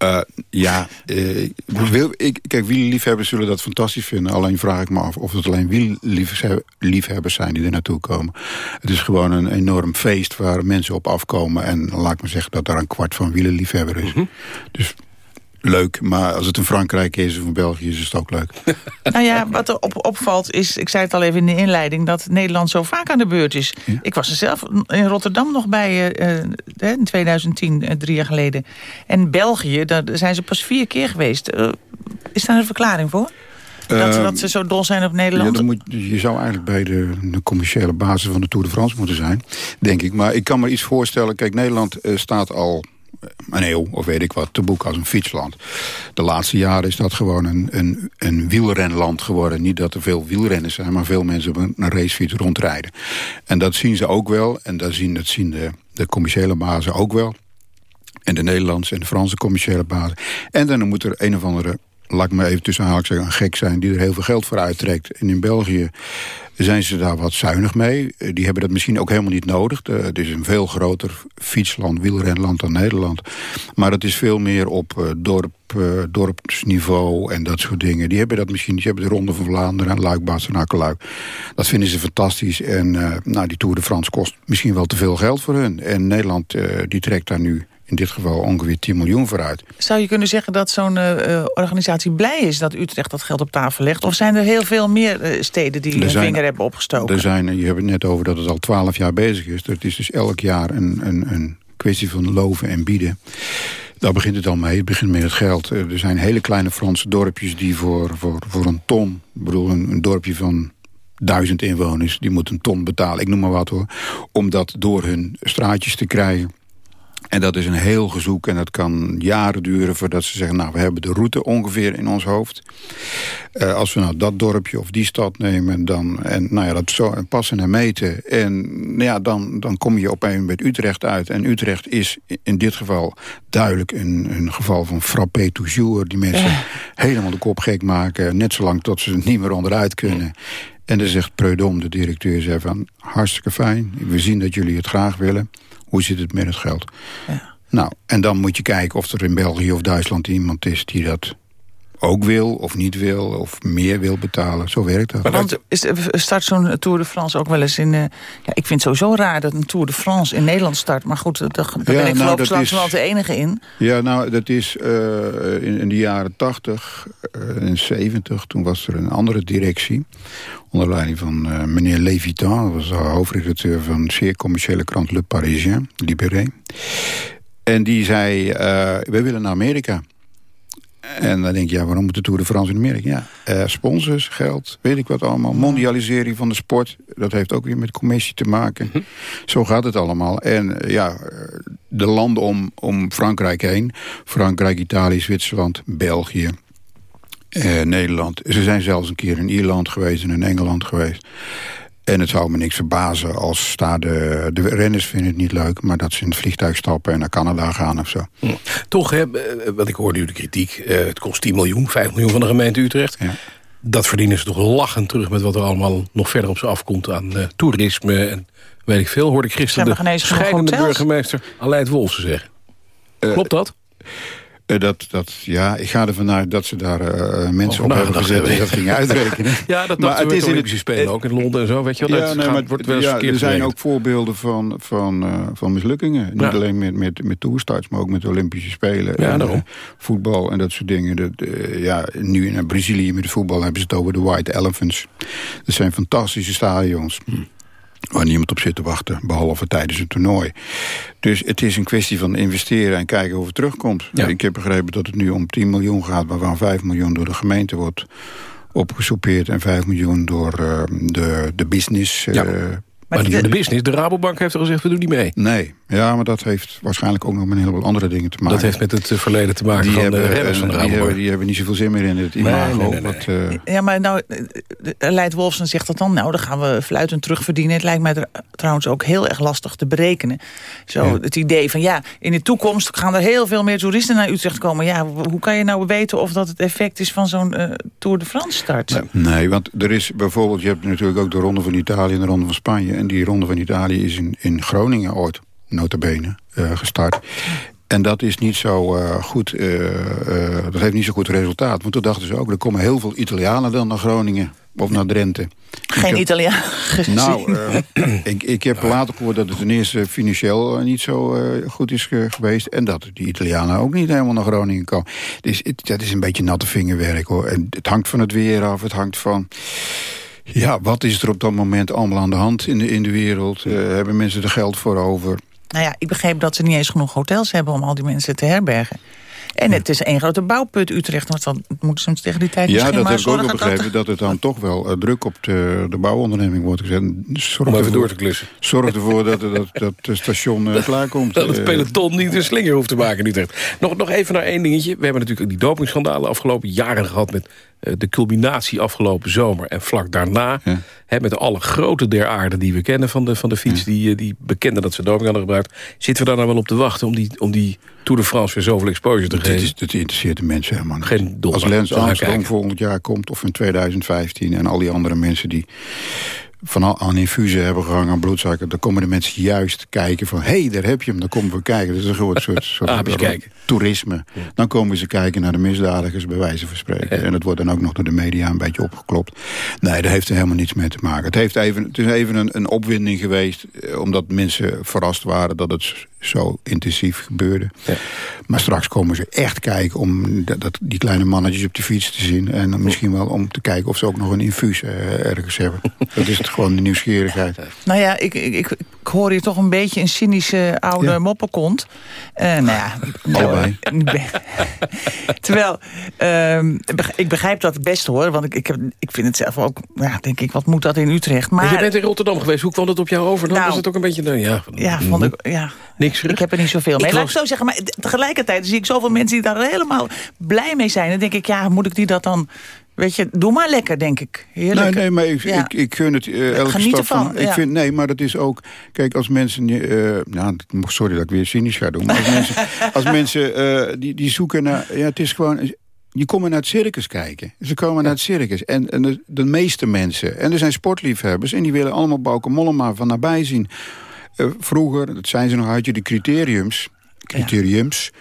Uh, ja, uh, wil, ik, kijk, wielerliefhebbers zullen dat fantastisch vinden. Alleen vraag ik me af of het alleen wielerliefhebbers zijn die er naartoe komen. Het is gewoon een enorm feest waar mensen op afkomen. En laat ik me zeggen dat daar een kwart van wielerliefhebber is. Mm -hmm. Dus leuk. Maar als het in Frankrijk is of in België is het ook leuk. nou ja, wat er op, opvalt is, ik zei het al even in de inleiding... dat Nederland zo vaak aan de beurt is. Ja. Ik was er zelf in Rotterdam nog bij uh, in 2010, uh, drie jaar geleden. En België, daar zijn ze pas vier keer geweest. Uh, is daar een verklaring voor? Dat, uh, dat, ze zo dol zijn op Nederland? Ja, moet, je zou eigenlijk bij de, de, commerciële basis van de Tour de France moeten zijn, denk ik. Maar ik kan me iets voorstellen. Kijk, Nederland staat al een eeuw of weet ik wat te boeken als een fietsland. De laatste jaren is dat gewoon een, een, een wielrenland geworden. Niet dat er veel wielrenners zijn, maar veel mensen op een racefiets rondrijden. En dat zien ze ook wel. En dat zien, dat zien de, de commerciële bazen ook wel. En de Nederlandse en de Franse commerciële bazen. En dan moet er een of andere laat ik me even tussen haakjes zeggen, een gek zijn... die er heel veel geld voor uittrekt. En in België zijn ze daar wat zuinig mee. Die hebben dat misschien ook helemaal niet nodig. Het is een veel groter fietsland, wielrenland dan Nederland. Maar het is veel meer op uh, dorp, uh, dorpsniveau en dat soort dingen. Die hebben dat misschien Die hebben de Ronde van Vlaanderen en Luik, Bastenaken, Dat vinden ze fantastisch. En nou, die Tour de France kost misschien wel te veel geld voor hun. En Nederland die trekt daar nu in dit geval ongeveer 10 miljoen vooruit. Zou je kunnen zeggen dat zo'n uh, organisatie blij is dat Utrecht dat geld op tafel legt? Of zijn er heel veel meer uh, steden die hun vinger hebben opgestoken? Er zijn, je hebt het net over dat het al 12 jaar bezig is. Het is dus elk jaar een, een, een kwestie van loven en bieden. Daar begint het al mee. Het begint met het geld. Er zijn hele kleine Franse dorpjes die voor, voor, voor een ton... Ik bedoel, een, een dorpje van duizend inwoners, die moeten een ton betalen. Ik noem maar wat hoor. Om dat door hun straatjes te krijgen. En dat is een heel gezoek en dat kan jaren duren voordat ze zeggen... nou, we hebben de route ongeveer in ons hoofd. Uh, als we nou dat dorpje of die stad nemen... Dan, en nou ja, dat zo passen en meten. En nou ja, dan, dan kom je op een met Utrecht uit. En Utrecht is in dit geval duidelijk een, een geval van frappé toujours... die mensen ja. helemaal de kop gek maken... net zolang tot ze niet meer onderuit kunnen... En dan zegt Preudom, de directeur, zei van... hartstikke fijn, we zien dat jullie het graag willen... Hoe zit het met het geld? Ja. Nou, en dan moet je kijken of er in België of Duitsland iemand is die dat ook wil of niet wil of meer wil betalen. Zo werkt dat. Want is, start zo'n Tour de France ook wel eens in... Uh, ja, ik vind het sowieso raar dat een Tour de France in Nederland start. Maar goed, daar, daar ben ik nou, voorlopig wel de enige in. Ja, nou, dat is uh, in, in, de jaren 80 uh, en 70. Toen was er een andere directie. Onder leiding van meneer Levitan. Dat was de hoofdredacteur van de zeer commerciële krant Le Parisien, Libéré. En die zei, we willen naar Amerika. En dan denk je, ja, waarom moet de Tour de France in Amerika? Ja, uh, sponsors, geld, weet ik wat allemaal. Mondialisering van de sport, dat heeft ook weer met commissie te maken. Mhm. Zo gaat het allemaal. En uh, ja, de landen om, om Frankrijk heen. Frankrijk, Italië, Zwitserland, België, uh, Nederland. Ze zijn zelfs een keer in Ierland geweest en in Engeland geweest. En het zou me niks verbazen als daar de, de renners vinden het niet leuk... maar dat ze in het vliegtuig stappen en naar Canada gaan of zo. Hm. Toch, hè, wat ik hoorde u de kritiek... Uh, het kost 10 miljoen, 5 miljoen van de gemeente Utrecht. Ja. Dat verdienen ze toch lachend terug met wat er allemaal nog verder op ze afkomt... aan uh, toerisme en weet ik veel. Hoorde ik gisteren de scheidende burgemeester Aleid Wolfsen zeggen. Uh, Klopt dat? Uh, dat, dat, ja, ik ga ervan uit dat ze daar uh, mensen oh, op hebben gezet en dat gingen uitrekenen. ja, dat maar het is in Olympische Spelen ook in Londen en zo, weet je wel. Ja, nee, maar wordt wel ja, er zijn ook voorbeelden van, van, uh, van mislukkingen. Niet alleen met, met, met toerstarts, maar ook met de Olympische Spelen. Ja, en, daarom. voetbal en dat soort dingen. Dat, ja, nu in Brazilië met de voetbal hebben ze het over de White Elephants. Dat zijn fantastische stadions. Hm waar niemand op zit te wachten, behalve tijdens een toernooi. Dus het is een kwestie van investeren en kijken of het terugkomt. Ja. Ik heb begrepen dat het nu om 10 miljoen gaat... waarvan 5 miljoen door de gemeente wordt opgesoupeerd... en 5 miljoen door uh, de, de business... Ja. Maar, de business. De Rabobank heeft er gezegd, we doen niet mee. Nee, ja, maar dat heeft waarschijnlijk ook nog met een heleboel andere dingen te maken. Dat heeft met het verleden te maken die van hebben, de renners van de Rabobank. Die hebben, die hebben niet zoveel zin meer in het imago. Nee, nee, nee, wat, uh... Ja, maar nou, Leid Wolfsen zegt dat dan, nou, dan gaan we fluitend terugverdienen. Het lijkt mij trouwens ook heel erg lastig te berekenen. Zo, ja. het idee van, ja, in de toekomst gaan er heel veel meer toeristen naar Utrecht komen. Ja, hoe kan je nou weten of dat het effect is van zo'n uh, Tour de France start? Nee, want er is bijvoorbeeld, je hebt natuurlijk ook de Ronde van Italië en de Ronde van Spanje. En die Ronde van Italië is in, in Groningen ooit, nota bene, uh, gestart. En dat is niet zo uh, goed, uh, uh, dat heeft niet zo goed resultaat. Want toen dachten ze ook, er komen heel veel Italianen dan naar Groningen of naar Drenthe. Geen Italiaan gezien. Nou, ik, ik heb later gehoord dat het ten eerste financieel niet zo goed is geweest. En dat die Italianen ook niet helemaal naar Groningen komen. Dus het, dat is een beetje natte vingerwerk hoor. En het hangt van het weer af, het hangt van... Ja, wat is er op dat moment allemaal aan de hand in de, in de wereld? hebben mensen er geld voor over? Nou ja, ik begreep dat ze niet eens genoeg hotels hebben... om al die mensen te herbergen. En het is één grote bouwput Utrecht. Want dan moeten ze tegen die tijd Ja, dat heb ik ook begrepen. Dat, dat het dan toch wel uh, druk op de, de bouwonderneming wordt gezet. Zorg Om even door te klussen. Zorg ervoor dat, dat, dat het station uh, klaarkomt. Dat het peloton niet een slinger hoeft te maken in Utrecht. Nog, nog even naar één dingetje. We hebben natuurlijk die dopingschandalen afgelopen jaren gehad... met de culminatie afgelopen zomer en vlak daarna... Ja. Hè, met alle grote der aarde die we kennen van de, van de fiets... Ja. Die, die bekenden dat ze doping hadden gebruikt... zitten we daar nou wel op te wachten om die, om die Tour de France weer zoveel exposure te geven? Is, dat interesseert de mensen helemaal niet. Geen dollar. Als Lens Armstrong volgend jaar komt of in 2015... en al die andere mensen die van aan infusen hebben gehangen aan bloedsuiker... dan komen de mensen juist kijken van... hé, hey, daar heb je hem, dan komen we kijken. Dat is een soort, soort, soort kijken. toerisme. Ja. Dan komen ze kijken naar de misdadigers, bij wijze van spreken. Ja. En dat wordt dan ook nog door de media een beetje opgeklopt. Nee, daar heeft er helemaal niets mee te maken. Het, heeft even, het is even een, een opwinding geweest... Eh, omdat mensen verrast waren dat het zo intensief gebeurde. Ja. Maar straks komen ze echt kijken om dat, dat, die kleine mannetjes op de fiets te zien. En misschien wel om te kijken of ze ook nog een infuus uh, ergens hebben. dat is het gewoon de nieuwsgierigheid. Nou ja, ik, ik, ik, ik hoor hier toch een beetje een cynische oude ja. moppenkont. Uh, nou ja, Allebei. terwijl, uh, ik begrijp dat het best hoor. Want ik, ik, heb, ik vind het zelf ook, ja, denk ik, wat moet dat in Utrecht? Maar, je bent in Rotterdam geweest, hoe kwam het op jou over? Dan ja, was het ook een beetje, nou, ja... Ja, vond ik, ja. Niks Ik heb er niet zoveel mee. Ik Laat ik zo zeggen, maar tegelijkertijd zie ik zoveel mensen die daar helemaal blij mee zijn. Dan denk ik, ja, moet ik die dat dan... Weet je, doe maar lekker, denk ik. Heerlijk. Nee, nee, maar ik, ja. ik, ik gun het uh, elke Geniet stap ervan, van. Ik ja. vind, nee, maar dat is ook... Kijk, als mensen... Uh, nou, sorry dat ik weer cynisch ga doen. Maar als mensen, als mensen uh, die, die zoeken naar... Ja, het is gewoon... Die komen naar het circus kijken. Ze komen naar het circus. En, en de, de, meeste mensen. En er zijn sportliefhebbers. En die willen allemaal Bauke Mollema van nabij zien. Vroeger, dat zijn ze nog uit je, de criteriums. Criteriums.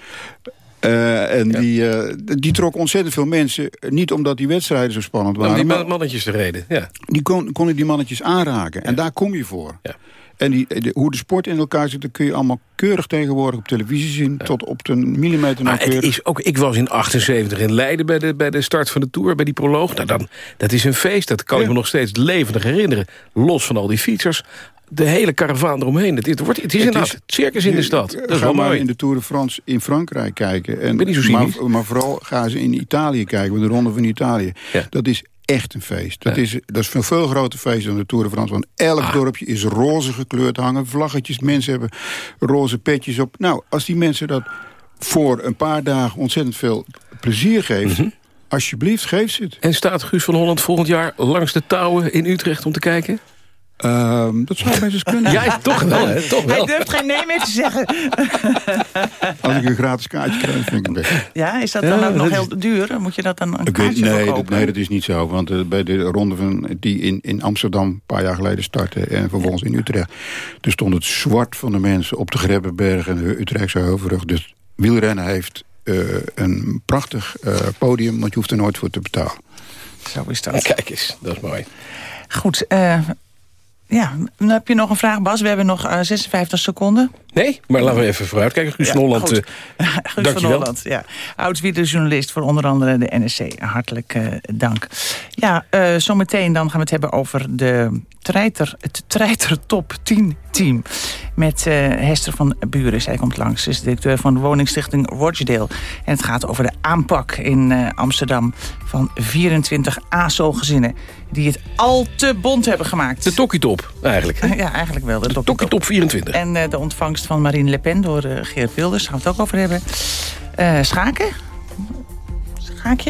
Uh, en ja. die, uh, die trok ontzettend veel mensen. Niet omdat die wedstrijden zo spannend waren. Om die man mannetjes te reden, ja. Die kon, konden die mannetjes aanraken. En daar kom je voor. Ja. En die, de, hoe de sport in elkaar zit, dat kun je allemaal keurig tegenwoordig op televisie zien. Ja. Tot op de millimeter nauwkeurig. Maar het is ook, ik was in 78 in Leiden bij de, bij de start van de Tour, bij die proloog. Nou, dan, dat is een feest, dat kan ja. ik me nog steeds levendig herinneren. Los van al die fietsers de hele karavaan eromheen. Het, het, wordt, het is inderdaad het circus in de stad. Dat is wel maar mooi. in de Tour de France in Frankrijk kijken. En, ben niet zo maar, maar, vooral gaan ze in Italië kijken, bij de Ronde van Italië. Ja. Dat is echt een feest. Dat, ja. is, dat is een veel groter feest dan de Tour de France. Want elk ah. dorpje is roze gekleurd hangen. Vlaggetjes, mensen hebben roze petjes op. Nou, als die mensen dat voor een paar dagen ontzettend veel plezier geven... Mm -hmm. alsjeblieft, geef ze het. En staat Guus van Holland volgend jaar langs de touwen in Utrecht om te kijken? Um, dat zou best eens kunnen. Ja, toch wel, hè? Toch wel. Hij durft geen nee meer te zeggen. Als ik een gratis kaartje krijg, vind ik het best. Ja, is dat dan ja, ook nog heel duur? Moet je dat dan een ik kaartje weet, nee, dat, nee, dat is niet zo. Want uh, bij de ronde van, die in, in Amsterdam een paar jaar geleden startte... en vervolgens in Utrecht... toen stond het zwart van de mensen op de Grebbeberg en de Utrechtse Heuvelrug. Dus wielrennen heeft uh, een prachtig uh, podium... want je hoeft er nooit voor te betalen. Zo is dat. Kijk eens, dat is mooi. Goed, uh, ja, dan heb je nog een vraag, Bas. We hebben nog uh, 56 seconden. Nee, maar laten we even vooruit kijken. Guus ja, van Holland, uh, Guus van Holland, ja. Oud-journalist voor onder andere de NSC. Hartelijk uh, dank. Ja, zometeen dan gaan we het hebben over de treiter, het Treiter Top 10 team. Met uh, Hester van Buren. Zij komt langs. Ze is directeur van de woningstichting Rochdale. En het gaat over de aanpak in uh, Amsterdam van 24 ASO-gezinnen. Die het al te bont hebben gemaakt. De Tokkietop, eigenlijk. ja, eigenlijk wel. De, de Tokkietop 24. En uh, de ontvangst van Marine Le Pen door Geert Wilders. Daar gaan we het ook over hebben. Schaken? Schaak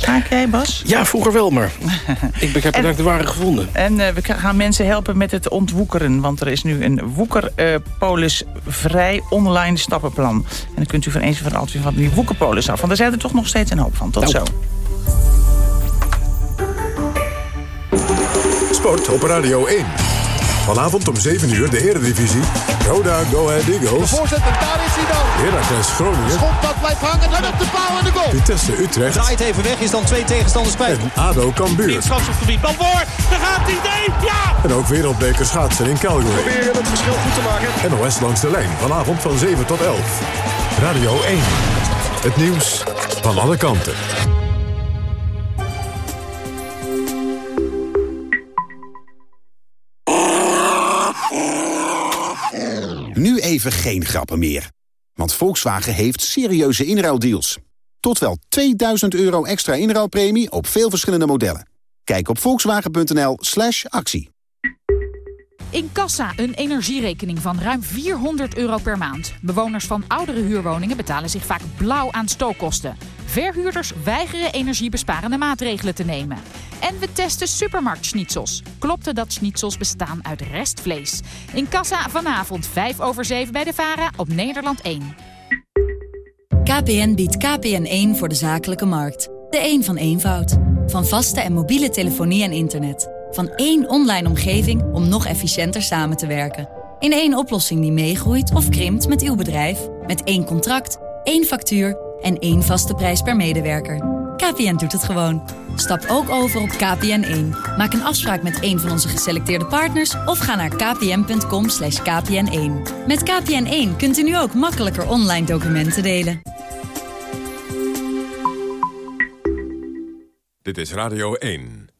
Schaak jij, Bas? Ja, vroeger wel, maar ik dat ik de waren gevonden. En uh, we gaan mensen helpen met het ontwoekeren. Want er is nu een woekerpolis uh, vrij online stappenplan. En dan kunt u van eens en van altijd van die woekerpolis af. Want daar zijn er toch nog steeds een hoop van. Tot nou. zo. Sport op Radio 1. Vanavond om 7 uur de Eredivisie. Roda Go Ahead Eagles. De voorzet en daar is hij dan. Heracles Groningen. Schot dat blijft hangen en op de paal en de goal. Vitesse Utrecht. Draait even weg, is dan twee tegenstanders kwijt. En ADO Cambuur. Strafschopgebied, bal voor. Daar gaat hij, nee, ja! En ook wereldbeker schaatsen in Calgary. Proberen het verschil goed te maken. NOS langs de lijn. Vanavond van 7 tot 11. Radio 1. Het nieuws van alle kanten. Even geen grappen meer. Want Volkswagen heeft serieuze inruildeals. Tot wel 2000 euro extra inruilpremie op veel verschillende modellen. Kijk op volkswagen.nl slash actie. In Kassa een energierekening van ruim 400 euro per maand. Bewoners van oudere huurwoningen betalen zich vaak blauw aan stookkosten. Verhuurders weigeren energiebesparende maatregelen te nemen. En we testen supermarktschnitzels. Klopte dat schnitzels bestaan uit restvlees? In Kassa vanavond 5 over 7 bij de VARA op Nederland 1. KPN biedt KPN1 voor de zakelijke markt. De een van eenvoud. Van vaste en mobiele telefonie en internet. Van één online omgeving om nog efficiënter samen te werken. In één oplossing die meegroeit of krimpt met uw bedrijf. Met één contract, één factuur en één vaste prijs per medewerker. KPN doet het gewoon. Stap ook over op KPN1. Maak een afspraak met een van onze geselecteerde partners... of ga naar kpn.com kpn1. Met KPN1 kunt u nu ook makkelijker online documenten delen. Dit is Radio 1.